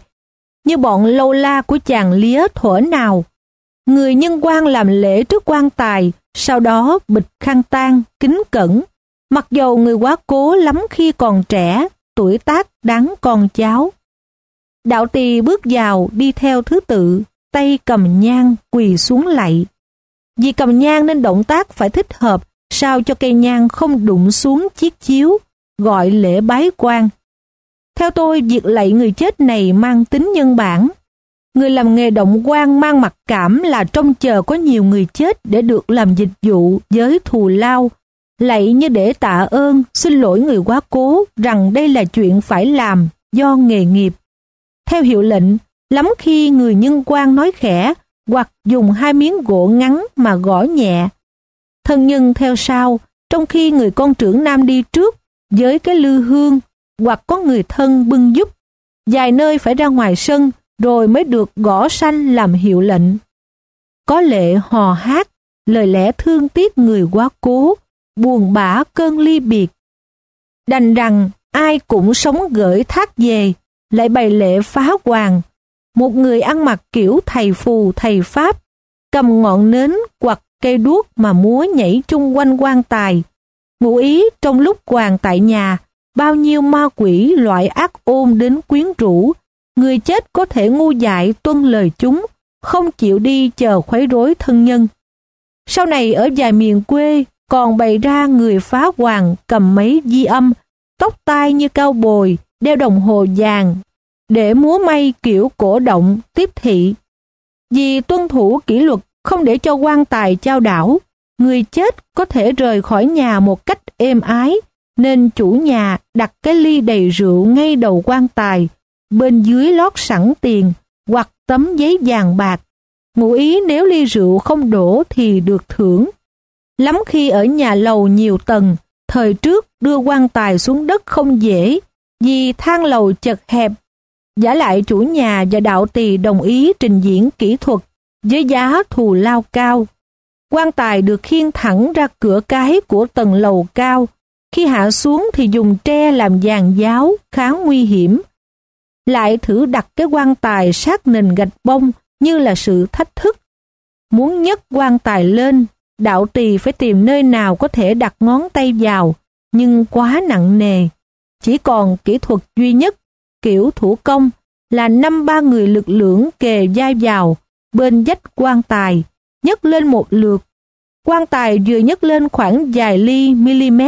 [SPEAKER 1] như bọn lâu la của chàng lía thuở nào. Người nhân quan làm lễ trước quan tài, sau đó bịch khăn tang, kính cẩn. Mặc dầu người quá cố lắm khi còn trẻ, tuổi tác đáng con cháu. Đạo tỳ bước vào đi theo thứ tự, tay cầm nhang quỳ xuống lạy. Vì cầm nhang nên động tác phải thích hợp sao cho cây nhang không đụng xuống chiếc chiếu, gọi lễ bái quan. Theo tôi, việc lạy người chết này mang tính nhân bản. Người làm nghề động quan mang mặc cảm là trông chờ có nhiều người chết để được làm dịch vụ với thù lao. Lạy như để tạ ơn, xin lỗi người quá cố rằng đây là chuyện phải làm do nghề nghiệp. Theo hiệu lệnh, lắm khi người nhân quan nói khẽ hoặc dùng hai miếng gỗ ngắn mà gõ nhẹ. Thân nhân theo sau, trong khi người con trưởng nam đi trước với cái lư hương hoặc có người thân bưng giúp. Vài nơi phải ra ngoài sân rồi mới được gõ xanh làm hiệu lệnh. Có lệ hò hát, lời lẽ thương tiếc người quá cố, buồn bã cơn ly biệt. Đành rằng ai cũng sống gửi thác về, lại bày lệ phá hoàng. Một người ăn mặc kiểu thầy phù thầy pháp, cầm ngọn nến hoặc cây đuốc mà múa nhảy chung quanh quan tài. Ngụ ý trong lúc hoàng tại nhà, bao nhiêu ma quỷ loại ác ôn đến quyến rũ, người chết có thể ngu dại tuân lời chúng, không chịu đi chờ khuấy rối thân nhân. Sau này ở vài miền quê còn bày ra người phá hoàng cầm mấy di âm, tóc tai như cao bồi, đeo đồng hồ vàng, để múa may kiểu cổ động, tiếp thị. Vì tuân thủ kỷ luật không để cho quan tài trao đảo, người chết có thể rời khỏi nhà một cách êm ái, nên chủ nhà đặt cái ly đầy rượu ngay đầu quan tài, bên dưới lót sẵn tiền hoặc tấm giấy vàng bạc. Ngụ ý nếu ly rượu không đổ thì được thưởng. Lắm khi ở nhà lầu nhiều tầng, thời trước đưa quan tài xuống đất không dễ, vì thang lầu chật hẹp. Giả lại chủ nhà và đạo tỳ đồng ý trình diễn kỹ thuật với giá thù lao cao. Quan tài được khiêng thẳng ra cửa cái của tầng lầu cao, khi hạ xuống thì dùng tre làm dàn giáo, khá nguy hiểm. Lại thử đặt cái quan tài sát nền gạch bông như là sự thách thức. Muốn nhấc quan tài lên, đạo tỳ phải tìm nơi nào có thể đặt ngón tay vào, nhưng quá nặng nề. Chỉ còn kỹ thuật duy nhất, kiểu thủ công, là năm ba người lực lưỡng kề dai vào, bên dách quan tài, nhấc lên một lượt. Quan tài vừa nhấc lên khoảng vài ly mm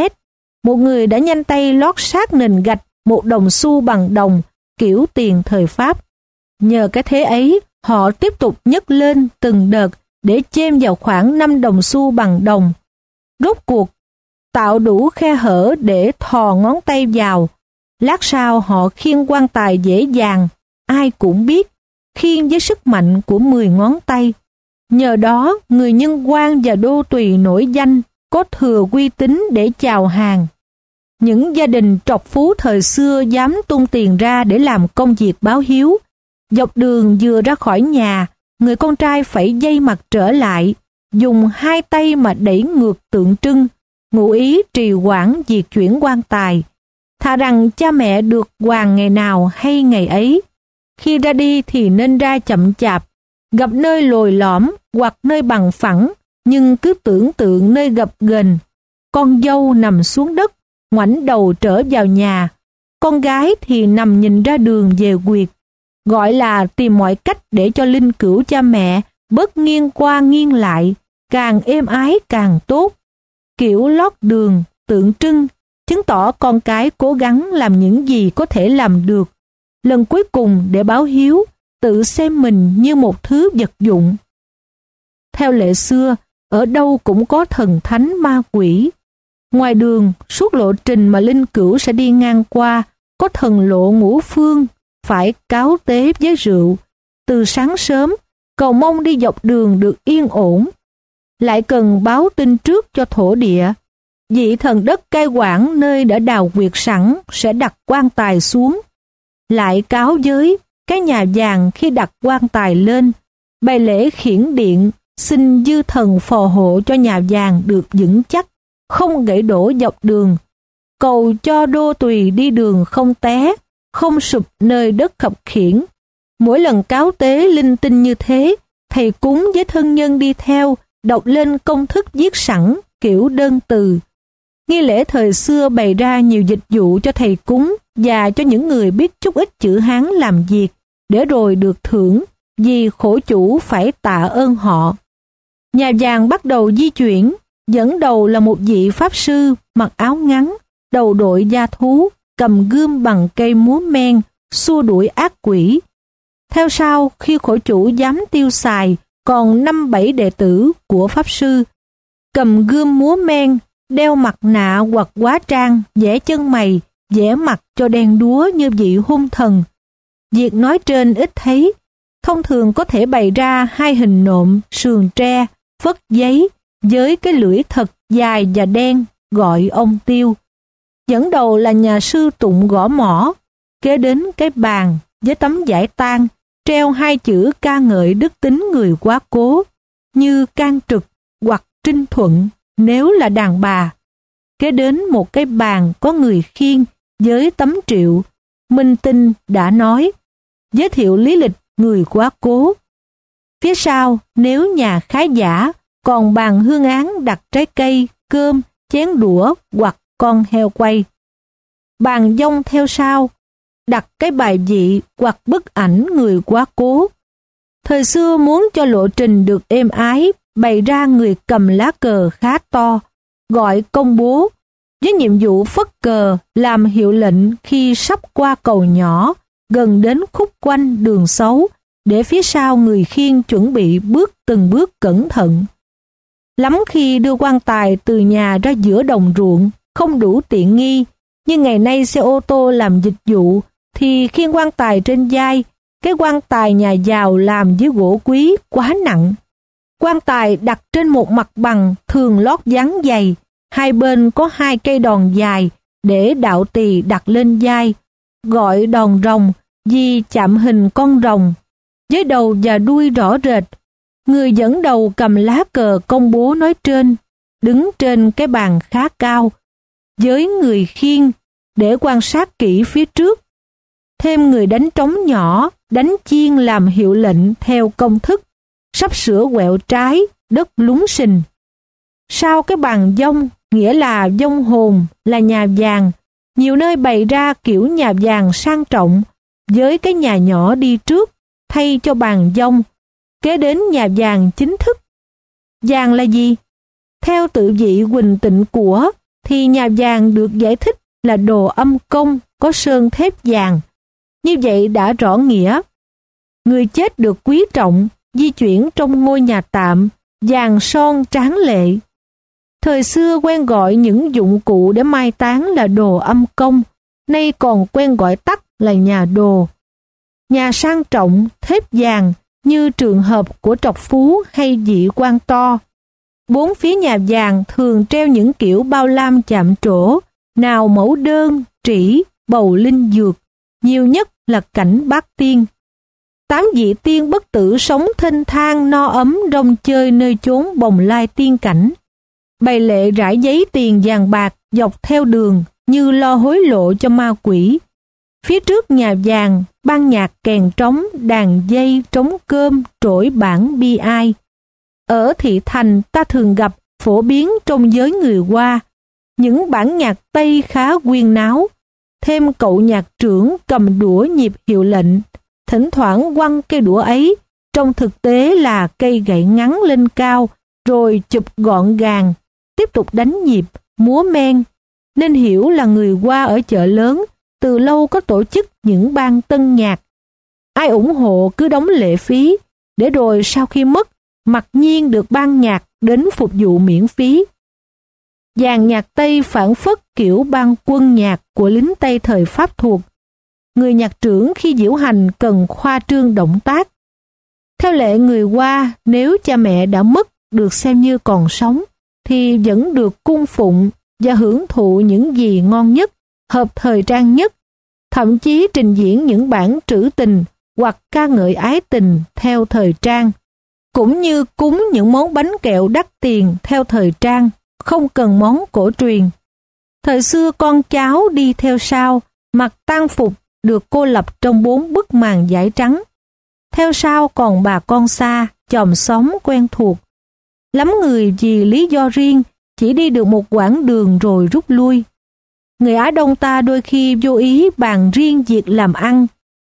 [SPEAKER 1] một người đã nhanh tay lót sát nền gạch một đồng xu bằng đồng, kiểu tiền thời Pháp. Nhờ cái thế ấy, họ tiếp tục nhấc lên từng đợt để chêm vào khoảng 5 đồng xu bằng đồng. Rốt cuộc, tạo đủ khe hở để thò ngón tay vào. Lát sau họ khiêng quan tài dễ dàng, ai cũng biết, khiêng với sức mạnh của 10 ngón tay. Nhờ đó, người nhân quan và đô tùy nổi danh có thừa uy tín để chào hàng. Những gia đình trọc phú thời xưa dám tung tiền ra để làm công việc báo hiếu. Dọc đường vừa ra khỏi nhà, người con trai phải dây mặt trở lại, dùng hai tay mà đẩy ngược tượng trưng, ngụ ý trì hoãn việc chuyển quan tài. Thà rằng cha mẹ được hoàng ngày nào hay ngày ấy. Khi ra đi thì nên ra chậm chạp, gặp nơi lồi lõm hoặc nơi bằng phẳng, nhưng cứ tưởng tượng nơi gập ghềnh. Con dâu nằm xuống đất, ngoảnh đầu trở vào nhà. Con gái thì nằm nhìn ra đường về quyệt. Gọi là tìm mọi cách để cho linh cữu cha mẹ bớt nghiêng qua nghiêng lại, càng êm ái càng tốt. Kiểu lót đường, tượng trưng, chứng tỏ con cái cố gắng làm những gì có thể làm được. Lần cuối cùng để báo hiếu, tự xem mình như một thứ vật dụng. Theo lệ xưa, ở đâu cũng có thần thánh ma quỷ. Ngoài đường, suốt lộ trình mà linh cửu sẽ đi ngang qua, có thần lộ ngũ phương, phải cáo tế với rượu. Từ sáng sớm, cầu mong đi dọc đường được yên ổn. Lại cần báo tin trước cho thổ địa. Vị thần đất cai quản nơi đã đào quyệt sẵn sẽ đặt quan tài xuống. Lại cáo giới, cái nhà vàng khi đặt quan tài lên, bày lễ khiển điện xin dư thần phò hộ cho nhà vàng được vững chắc, không gãy đổ dọc đường, cầu cho đô tùy đi đường không té, không sụp nơi đất khập khiển. Mỗi lần cáo tế linh tinh như thế, thầy cúng với thân nhân đi theo, đọc lên công thức viết sẵn, kiểu đơn từ. Nghi lễ thời xưa bày ra nhiều dịch vụ cho thầy cúng và cho những người biết chút ít chữ Hán làm việc, để rồi được thưởng, vì khổ chủ phải tạ ơn họ. Nhà vàng bắt đầu di chuyển, dẫn đầu là một vị pháp sư mặc áo ngắn, đầu đội da thú, cầm gươm bằng cây múa men, xua đuổi ác quỷ. Theo sau, khi khổ chủ dám tiêu xài, còn năm bảy đệ tử của pháp sư, cầm gươm múa men, đeo mặt nạ hoặc quá trang, vẽ chân mày, vẽ mặt cho đen đúa như vị hung thần. Việc nói trên ít thấy, thông thường có thể bày ra hai hình nộm, sườn tre, phất giấy với cái lưỡi thật dài và đen gọi ông tiêu. Dẫn đầu là nhà sư tụng gõ mỏ, kế đến cái bàn với tấm giải tan treo hai chữ ca ngợi đức tính người quá cố như can trực hoặc trinh thuận nếu là đàn bà. Kế đến một cái bàn có người khiên với tấm triệu, Minh Tinh đã nói, giới thiệu lý lịch người quá cố Phía sau, nếu nhà khái giả, còn bàn hương án đặt trái cây, cơm, chén đũa hoặc con heo quay. Bàn dông theo sau, đặt cái bài vị hoặc bức ảnh người quá cố. Thời xưa muốn cho lộ trình được êm ái, bày ra người cầm lá cờ khá to, gọi công bố, với nhiệm vụ phất cờ làm hiệu lệnh khi sắp qua cầu nhỏ, gần đến khúc quanh đường xấu, để phía sau người khiêng chuẩn bị bước từng bước cẩn thận. Lắm khi đưa quan tài từ nhà ra giữa đồng ruộng, không đủ tiện nghi, nhưng ngày nay xe ô tô làm dịch vụ, thì khiêng quan tài trên vai, cái quan tài nhà giàu làm với gỗ quý quá nặng. Quan tài đặt trên một mặt bằng thường lót dán dày, hai bên có hai cây đòn dài để đạo tỳ đặt lên vai, gọi đòn rồng vì chạm hình con rồng với đầu và đuôi rõ rệt. Người dẫn đầu cầm lá cờ công bố nói trên, đứng trên cái bàn khá cao, với người khiên để quan sát kỹ phía trước. Thêm người đánh trống nhỏ, đánh chiên làm hiệu lệnh theo công thức, sắp sửa quẹo trái, đất lúng sình. Sau cái bàn dông, nghĩa là dông hồn, là nhà vàng, nhiều nơi bày ra kiểu nhà vàng sang trọng, với cái nhà nhỏ đi trước, thay cho bàn dông, kế đến nhà vàng chính thức. Vàng là gì? Theo tự vị Quỳnh Tịnh của thì nhà vàng được giải thích là đồ âm công có sơn thép vàng. Như vậy đã rõ nghĩa. Người chết được quý trọng, di chuyển trong ngôi nhà tạm, vàng son tráng lệ. Thời xưa quen gọi những dụng cụ để mai táng là đồ âm công, nay còn quen gọi tắt là nhà đồ. Nhà sang trọng, thép vàng như trường hợp của trọc phú hay dị quan to. Bốn phía nhà vàng thường treo những kiểu bao lam chạm trổ, nào mẫu đơn, trĩ, bầu linh dược, nhiều nhất là cảnh bát tiên. Tám vị tiên bất tử sống thênh thang no ấm rong chơi nơi chốn bồng lai tiên cảnh. Bày lệ rải giấy tiền vàng bạc dọc theo đường như lo hối lộ cho ma quỷ. Phía trước nhà vàng, ban nhạc kèn trống, đàn dây, trống cơm, trỗi bản bi ai. Ở thị thành ta thường gặp phổ biến trong giới người qua những bản nhạc Tây khá quyên náo, thêm cậu nhạc trưởng cầm đũa nhịp hiệu lệnh, thỉnh thoảng quăng cây đũa ấy, trong thực tế là cây gậy ngắn lên cao, rồi chụp gọn gàng, tiếp tục đánh nhịp, múa men. Nên hiểu là người qua ở chợ lớn, từ lâu có tổ chức những ban tân nhạc. Ai ủng hộ cứ đóng lệ phí, để rồi sau khi mất, mặc nhiên được ban nhạc đến phục vụ miễn phí. Dàn nhạc Tây phản phất kiểu ban quân nhạc của lính Tây thời Pháp thuộc. Người nhạc trưởng khi diễu hành cần khoa trương động tác. Theo lệ người qua, nếu cha mẹ đã mất được xem như còn sống, thì vẫn được cung phụng và hưởng thụ những gì ngon nhất, hợp thời trang nhất, thậm chí trình diễn những bản trữ tình hoặc ca ngợi ái tình theo thời trang, cũng như cúng những món bánh kẹo đắt tiền theo thời trang không cần món cổ truyền. Thời xưa con cháu đi theo sau, mặc tang phục được cô lập trong bốn bức màn giải trắng. Theo sau còn bà con xa, chòm xóm quen thuộc. Lắm người vì lý do riêng chỉ đi được một quãng đường rồi rút lui. Người Á Đông ta đôi khi vô ý bàn riêng việc làm ăn.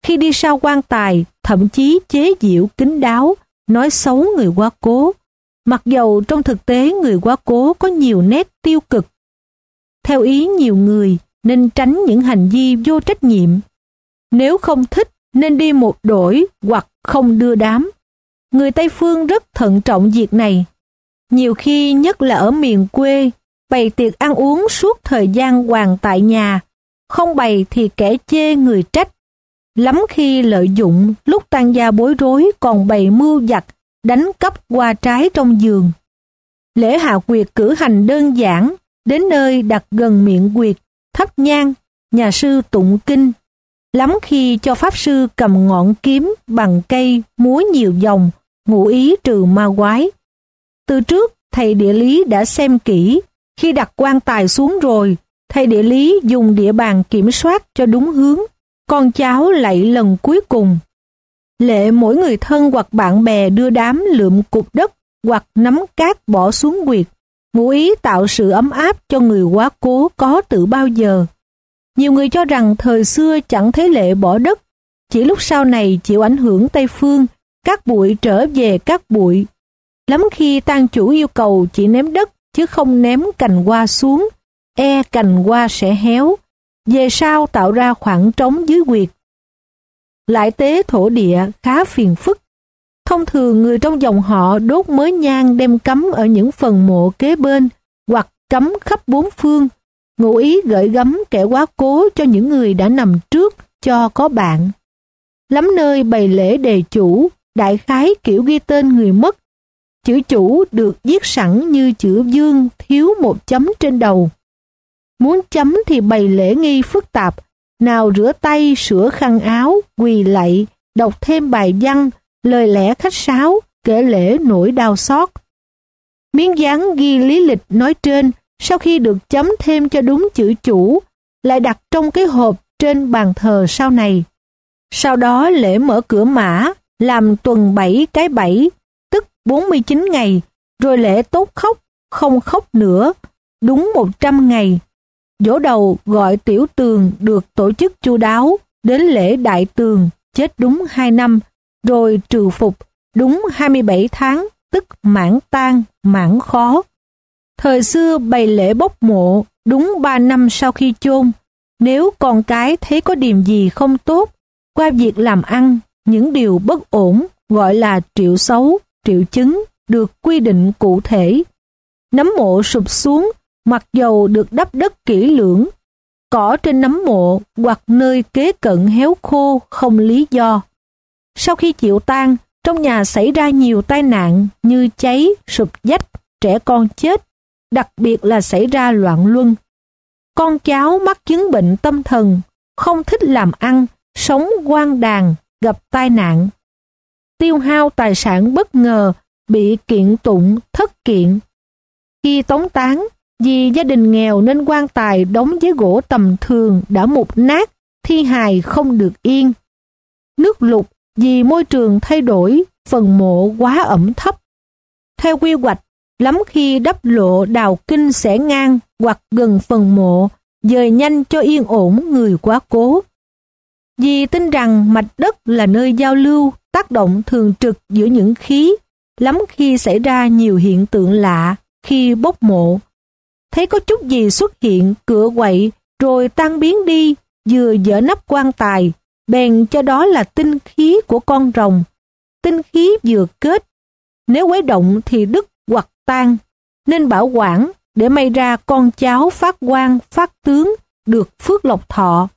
[SPEAKER 1] Khi đi sau quan tài, thậm chí chế diễu kính đáo, nói xấu người quá cố, mặc dầu trong thực tế người quá cố có nhiều nét tiêu cực. Theo ý nhiều người nên tránh những hành vi vô trách nhiệm. Nếu không thích nên đi một đổi hoặc không đưa đám. Người Tây Phương rất thận trọng việc này. Nhiều khi nhất là ở miền quê, bày tiệc ăn uống suốt thời gian hoàng tại nhà, không bày thì kẻ chê người trách. Lắm khi lợi dụng lúc tan gia bối rối còn bày mưu giặc đánh cắp qua trái trong giường. Lễ hạ quyệt cử hành đơn giản, đến nơi đặt gần miệng quyệt, thắp nhang, nhà sư tụng kinh. Lắm khi cho pháp sư cầm ngọn kiếm bằng cây múa nhiều dòng, ngụ ý trừ ma quái. Từ trước, thầy địa lý đã xem kỹ, khi đặt quan tài xuống rồi, thầy địa lý dùng địa bàn kiểm soát cho đúng hướng, con cháu lạy lần cuối cùng Lệ mỗi người thân hoặc bạn bè đưa đám lượm cục đất hoặc nắm cát bỏ xuống quyệt, ngụ ý tạo sự ấm áp cho người quá cố có từ bao giờ. Nhiều người cho rằng thời xưa chẳng thấy lệ bỏ đất, chỉ lúc sau này chịu ảnh hưởng Tây Phương, các bụi trở về các bụi. Lắm khi tang chủ yêu cầu chỉ ném đất chứ không ném cành hoa xuống, e cành hoa sẽ héo, về sau tạo ra khoảng trống dưới quyệt lại tế thổ địa khá phiền phức. Thông thường người trong dòng họ đốt mới nhang đem cắm ở những phần mộ kế bên hoặc cắm khắp bốn phương, ngụ ý gửi gắm kẻ quá cố cho những người đã nằm trước cho có bạn. Lắm nơi bày lễ đề chủ, đại khái kiểu ghi tên người mất. Chữ chủ được viết sẵn như chữ dương thiếu một chấm trên đầu. Muốn chấm thì bày lễ nghi phức tạp, nào rửa tay, sửa khăn áo, quỳ lạy, đọc thêm bài văn, lời lẽ khách sáo, kể lễ nỗi đau xót. Miếng dán ghi lý lịch nói trên, sau khi được chấm thêm cho đúng chữ chủ, lại đặt trong cái hộp trên bàn thờ sau này. Sau đó lễ mở cửa mã, làm tuần 7 cái 7, tức 49 ngày, rồi lễ tốt khóc, không khóc nữa, đúng 100 ngày, Dỗ đầu gọi tiểu tường được tổ chức chu đáo, đến lễ đại tường, chết đúng 2 năm, rồi trừ phục, đúng 27 tháng, tức mãn tan, mãn khó. Thời xưa bày lễ bốc mộ, đúng 3 năm sau khi chôn, Nếu con cái thấy có điểm gì không tốt, qua việc làm ăn, những điều bất ổn gọi là triệu xấu, triệu chứng được quy định cụ thể. Nấm mộ sụp xuống, mặc dầu được đắp đất kỹ lưỡng, cỏ trên nấm mộ hoặc nơi kế cận héo khô không lý do. Sau khi chịu tan, trong nhà xảy ra nhiều tai nạn như cháy, sụp dách, trẻ con chết, đặc biệt là xảy ra loạn luân. Con cháu mắc chứng bệnh tâm thần, không thích làm ăn, sống quan đàn, gặp tai nạn. Tiêu hao tài sản bất ngờ, bị kiện tụng, thất kiện. Khi tống tán, vì gia đình nghèo nên quan tài đóng với gỗ tầm thường đã mục nát, thi hài không được yên. Nước lụt vì môi trường thay đổi, phần mộ quá ẩm thấp. Theo quy hoạch, lắm khi đắp lộ đào kinh sẽ ngang hoặc gần phần mộ, dời nhanh cho yên ổn người quá cố. Vì tin rằng mạch đất là nơi giao lưu, tác động thường trực giữa những khí, lắm khi xảy ra nhiều hiện tượng lạ khi bốc mộ. Thấy có chút gì xuất hiện, cửa quậy, rồi tan biến đi, vừa dở nắp quan tài, bèn cho đó là tinh khí của con rồng. Tinh khí vừa kết, nếu quấy động thì đứt hoặc tan, nên bảo quản để may ra con cháu phát quan phát tướng được phước lộc thọ.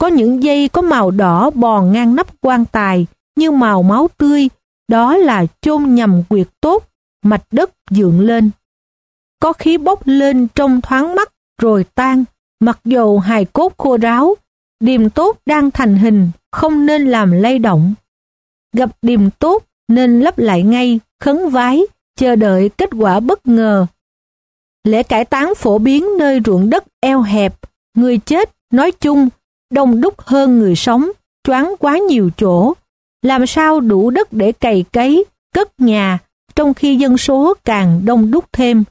[SPEAKER 1] Có những dây có màu đỏ bò ngang nắp quan tài như màu máu tươi, đó là chôn nhằm quyệt tốt, mạch đất dựng lên. Có khí bốc lên trong thoáng mắt rồi tan, mặc dầu hài cốt khô ráo, điềm tốt đang thành hình, không nên làm lay động. Gặp điềm tốt nên lấp lại ngay, khấn vái, chờ đợi kết quả bất ngờ. Lễ cải táng phổ biến nơi ruộng đất eo hẹp, người chết nói chung đông đúc hơn người sống, choáng quá nhiều chỗ. Làm sao đủ đất để cày cấy, cất nhà, trong khi dân số càng đông đúc thêm.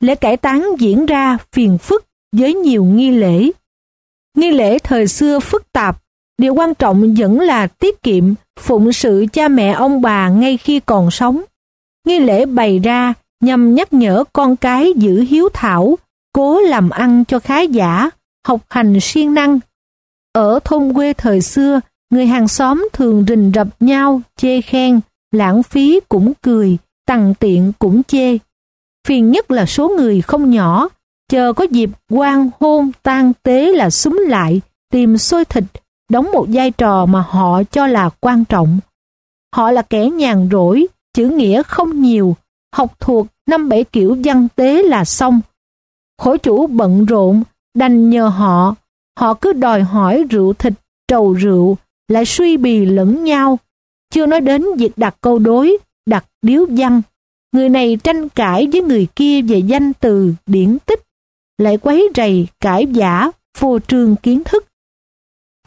[SPEAKER 1] Lễ cải táng diễn ra phiền phức với nhiều nghi lễ. Nghi lễ thời xưa phức tạp, điều quan trọng vẫn là tiết kiệm, phụng sự cha mẹ ông bà ngay khi còn sống. Nghi lễ bày ra nhằm nhắc nhở con cái giữ hiếu thảo, cố làm ăn cho khá giả, học hành siêng năng. Ở thôn quê thời xưa, người hàng xóm thường rình rập nhau, chê khen, lãng phí cũng cười, tằng tiện cũng chê. Phiền nhất là số người không nhỏ, chờ có dịp quan hôn tan tế là súng lại, tìm xôi thịt, đóng một vai trò mà họ cho là quan trọng. Họ là kẻ nhàn rỗi, chữ nghĩa không nhiều, học thuộc năm bảy kiểu văn tế là xong. Khổ chủ bận rộn, đành nhờ họ, họ cứ đòi hỏi rượu thịt, trầu rượu, lại suy bì lẫn nhau. Chưa nói đến việc đặt câu đối, đặt điếu văn. Người này tranh cãi với người kia về danh từ, điển tích, lại quấy rầy, cãi giả, phô trương kiến thức.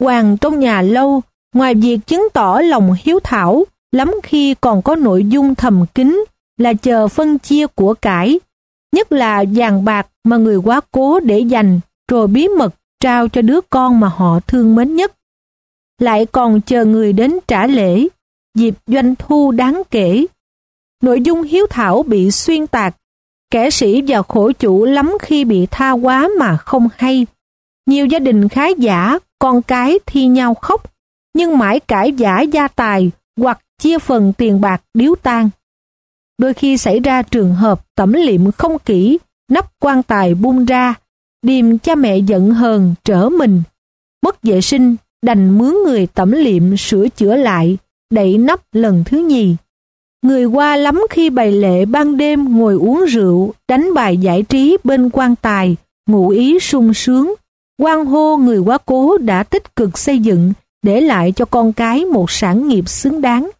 [SPEAKER 1] Hoàng trong nhà lâu, ngoài việc chứng tỏ lòng hiếu thảo, lắm khi còn có nội dung thầm kín là chờ phân chia của cải, nhất là vàng bạc mà người quá cố để dành, rồi bí mật trao cho đứa con mà họ thương mến nhất. Lại còn chờ người đến trả lễ, dịp doanh thu đáng kể. Nội dung hiếu thảo bị xuyên tạc, kẻ sĩ và khổ chủ lắm khi bị tha quá mà không hay. Nhiều gia đình khá giả, con cái thi nhau khóc, nhưng mãi cãi giả gia tài hoặc chia phần tiền bạc điếu tang. Đôi khi xảy ra trường hợp tẩm liệm không kỹ, nắp quan tài bung ra, điềm cha mẹ giận hờn trở mình. Mất vệ sinh, đành mướn người tẩm liệm sửa chữa lại, đẩy nắp lần thứ nhì. Người qua lắm khi bày lệ ban đêm ngồi uống rượu, đánh bài giải trí bên quan tài, ngụ ý sung sướng. quan hô người quá cố đã tích cực xây dựng, để lại cho con cái một sản nghiệp xứng đáng.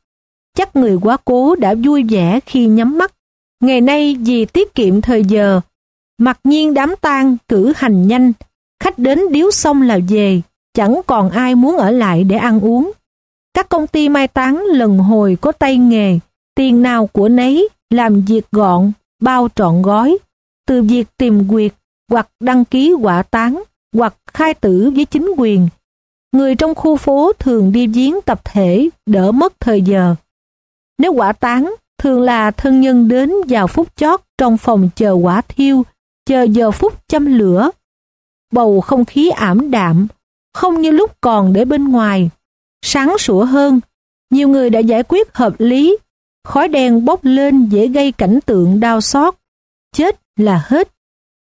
[SPEAKER 1] Chắc người quá cố đã vui vẻ khi nhắm mắt. Ngày nay vì tiết kiệm thời giờ, mặc nhiên đám tang cử hành nhanh, khách đến điếu xong là về, chẳng còn ai muốn ở lại để ăn uống. Các công ty mai táng lần hồi có tay nghề, tiền nào của nấy, làm việc gọn, bao trọn gói, từ việc tìm quyệt hoặc đăng ký quả táng hoặc khai tử với chính quyền. Người trong khu phố thường đi viếng tập thể đỡ mất thời giờ. Nếu quả táng, thường là thân nhân đến vào phút chót trong phòng chờ quả thiêu, chờ giờ phút châm lửa. bầu không khí ảm đạm, không như lúc còn để bên ngoài. Sáng sủa hơn, nhiều người đã giải quyết hợp lý, khói đen bốc lên dễ gây cảnh tượng đau xót. Chết là hết.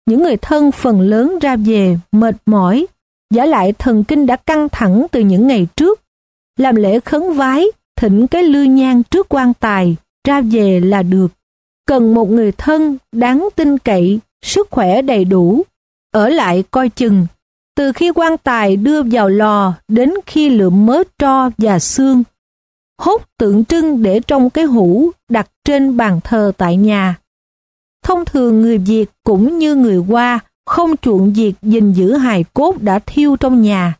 [SPEAKER 1] Những người thân phần lớn ra về mệt mỏi, giả lại thần kinh đã căng thẳng từ những ngày trước. Làm lễ khấn vái, thỉnh cái lư nhang trước quan tài, ra về là được. Cần một người thân đáng tin cậy, sức khỏe đầy đủ, ở lại coi chừng. Từ khi quan tài đưa vào lò đến khi lượm mớ tro và xương, hốt tượng trưng để trong cái hũ đặt trên bàn thờ tại nhà. Thông thường người Việt cũng như người Hoa không chuộng việc gìn giữ hài cốt đã thiêu trong nhà.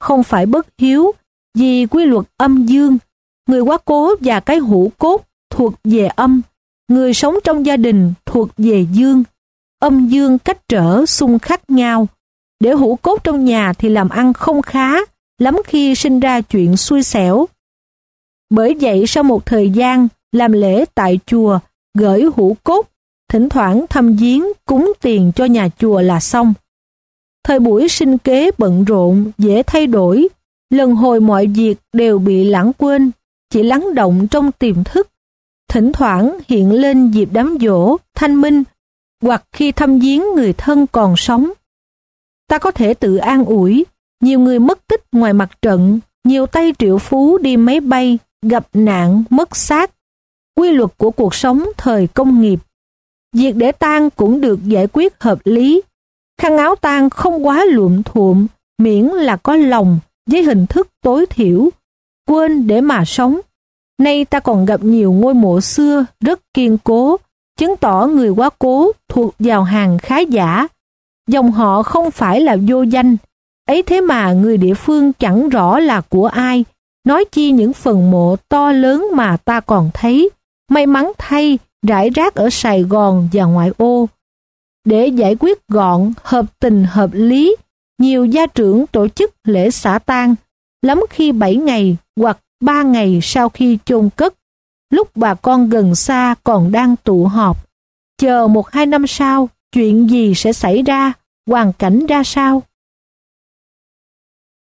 [SPEAKER 1] Không phải bất hiếu, vì quy luật âm dương, người quá cố và cái hũ cốt thuộc về âm, người sống trong gia đình thuộc về dương. Âm dương cách trở xung khắc nhau. Để hũ cốt trong nhà thì làm ăn không khá, lắm khi sinh ra chuyện xui xẻo. Bởi vậy sau một thời gian làm lễ tại chùa, gửi hũ cốt, thỉnh thoảng thăm viếng cúng tiền cho nhà chùa là xong. Thời buổi sinh kế bận rộn, dễ thay đổi, lần hồi mọi việc đều bị lãng quên, chỉ lắng động trong tiềm thức. Thỉnh thoảng hiện lên dịp đám dỗ, thanh minh, hoặc khi thăm viếng người thân còn sống. Ta có thể tự an ủi, nhiều người mất tích ngoài mặt trận, nhiều tay triệu phú đi máy bay, gặp nạn, mất xác. Quy luật của cuộc sống thời công nghiệp. Việc để tang cũng được giải quyết hợp lý. Khăn áo tang không quá luộm thuộm, miễn là có lòng với hình thức tối thiểu. Quên để mà sống. Nay ta còn gặp nhiều ngôi mộ xưa rất kiên cố, chứng tỏ người quá cố thuộc vào hàng khá giả. Dòng họ không phải là vô danh, ấy thế mà người địa phương chẳng rõ là của ai, nói chi những phần mộ to lớn mà ta còn thấy, may mắn thay rải rác ở Sài Gòn và ngoại ô. Để giải quyết gọn, hợp tình hợp lý, nhiều gia trưởng tổ chức lễ xả tang, lắm khi 7 ngày hoặc 3 ngày sau khi chôn cất, lúc bà con gần xa còn đang tụ họp. Chờ một hai năm sau, chuyện gì sẽ xảy ra, hoàn cảnh ra sao?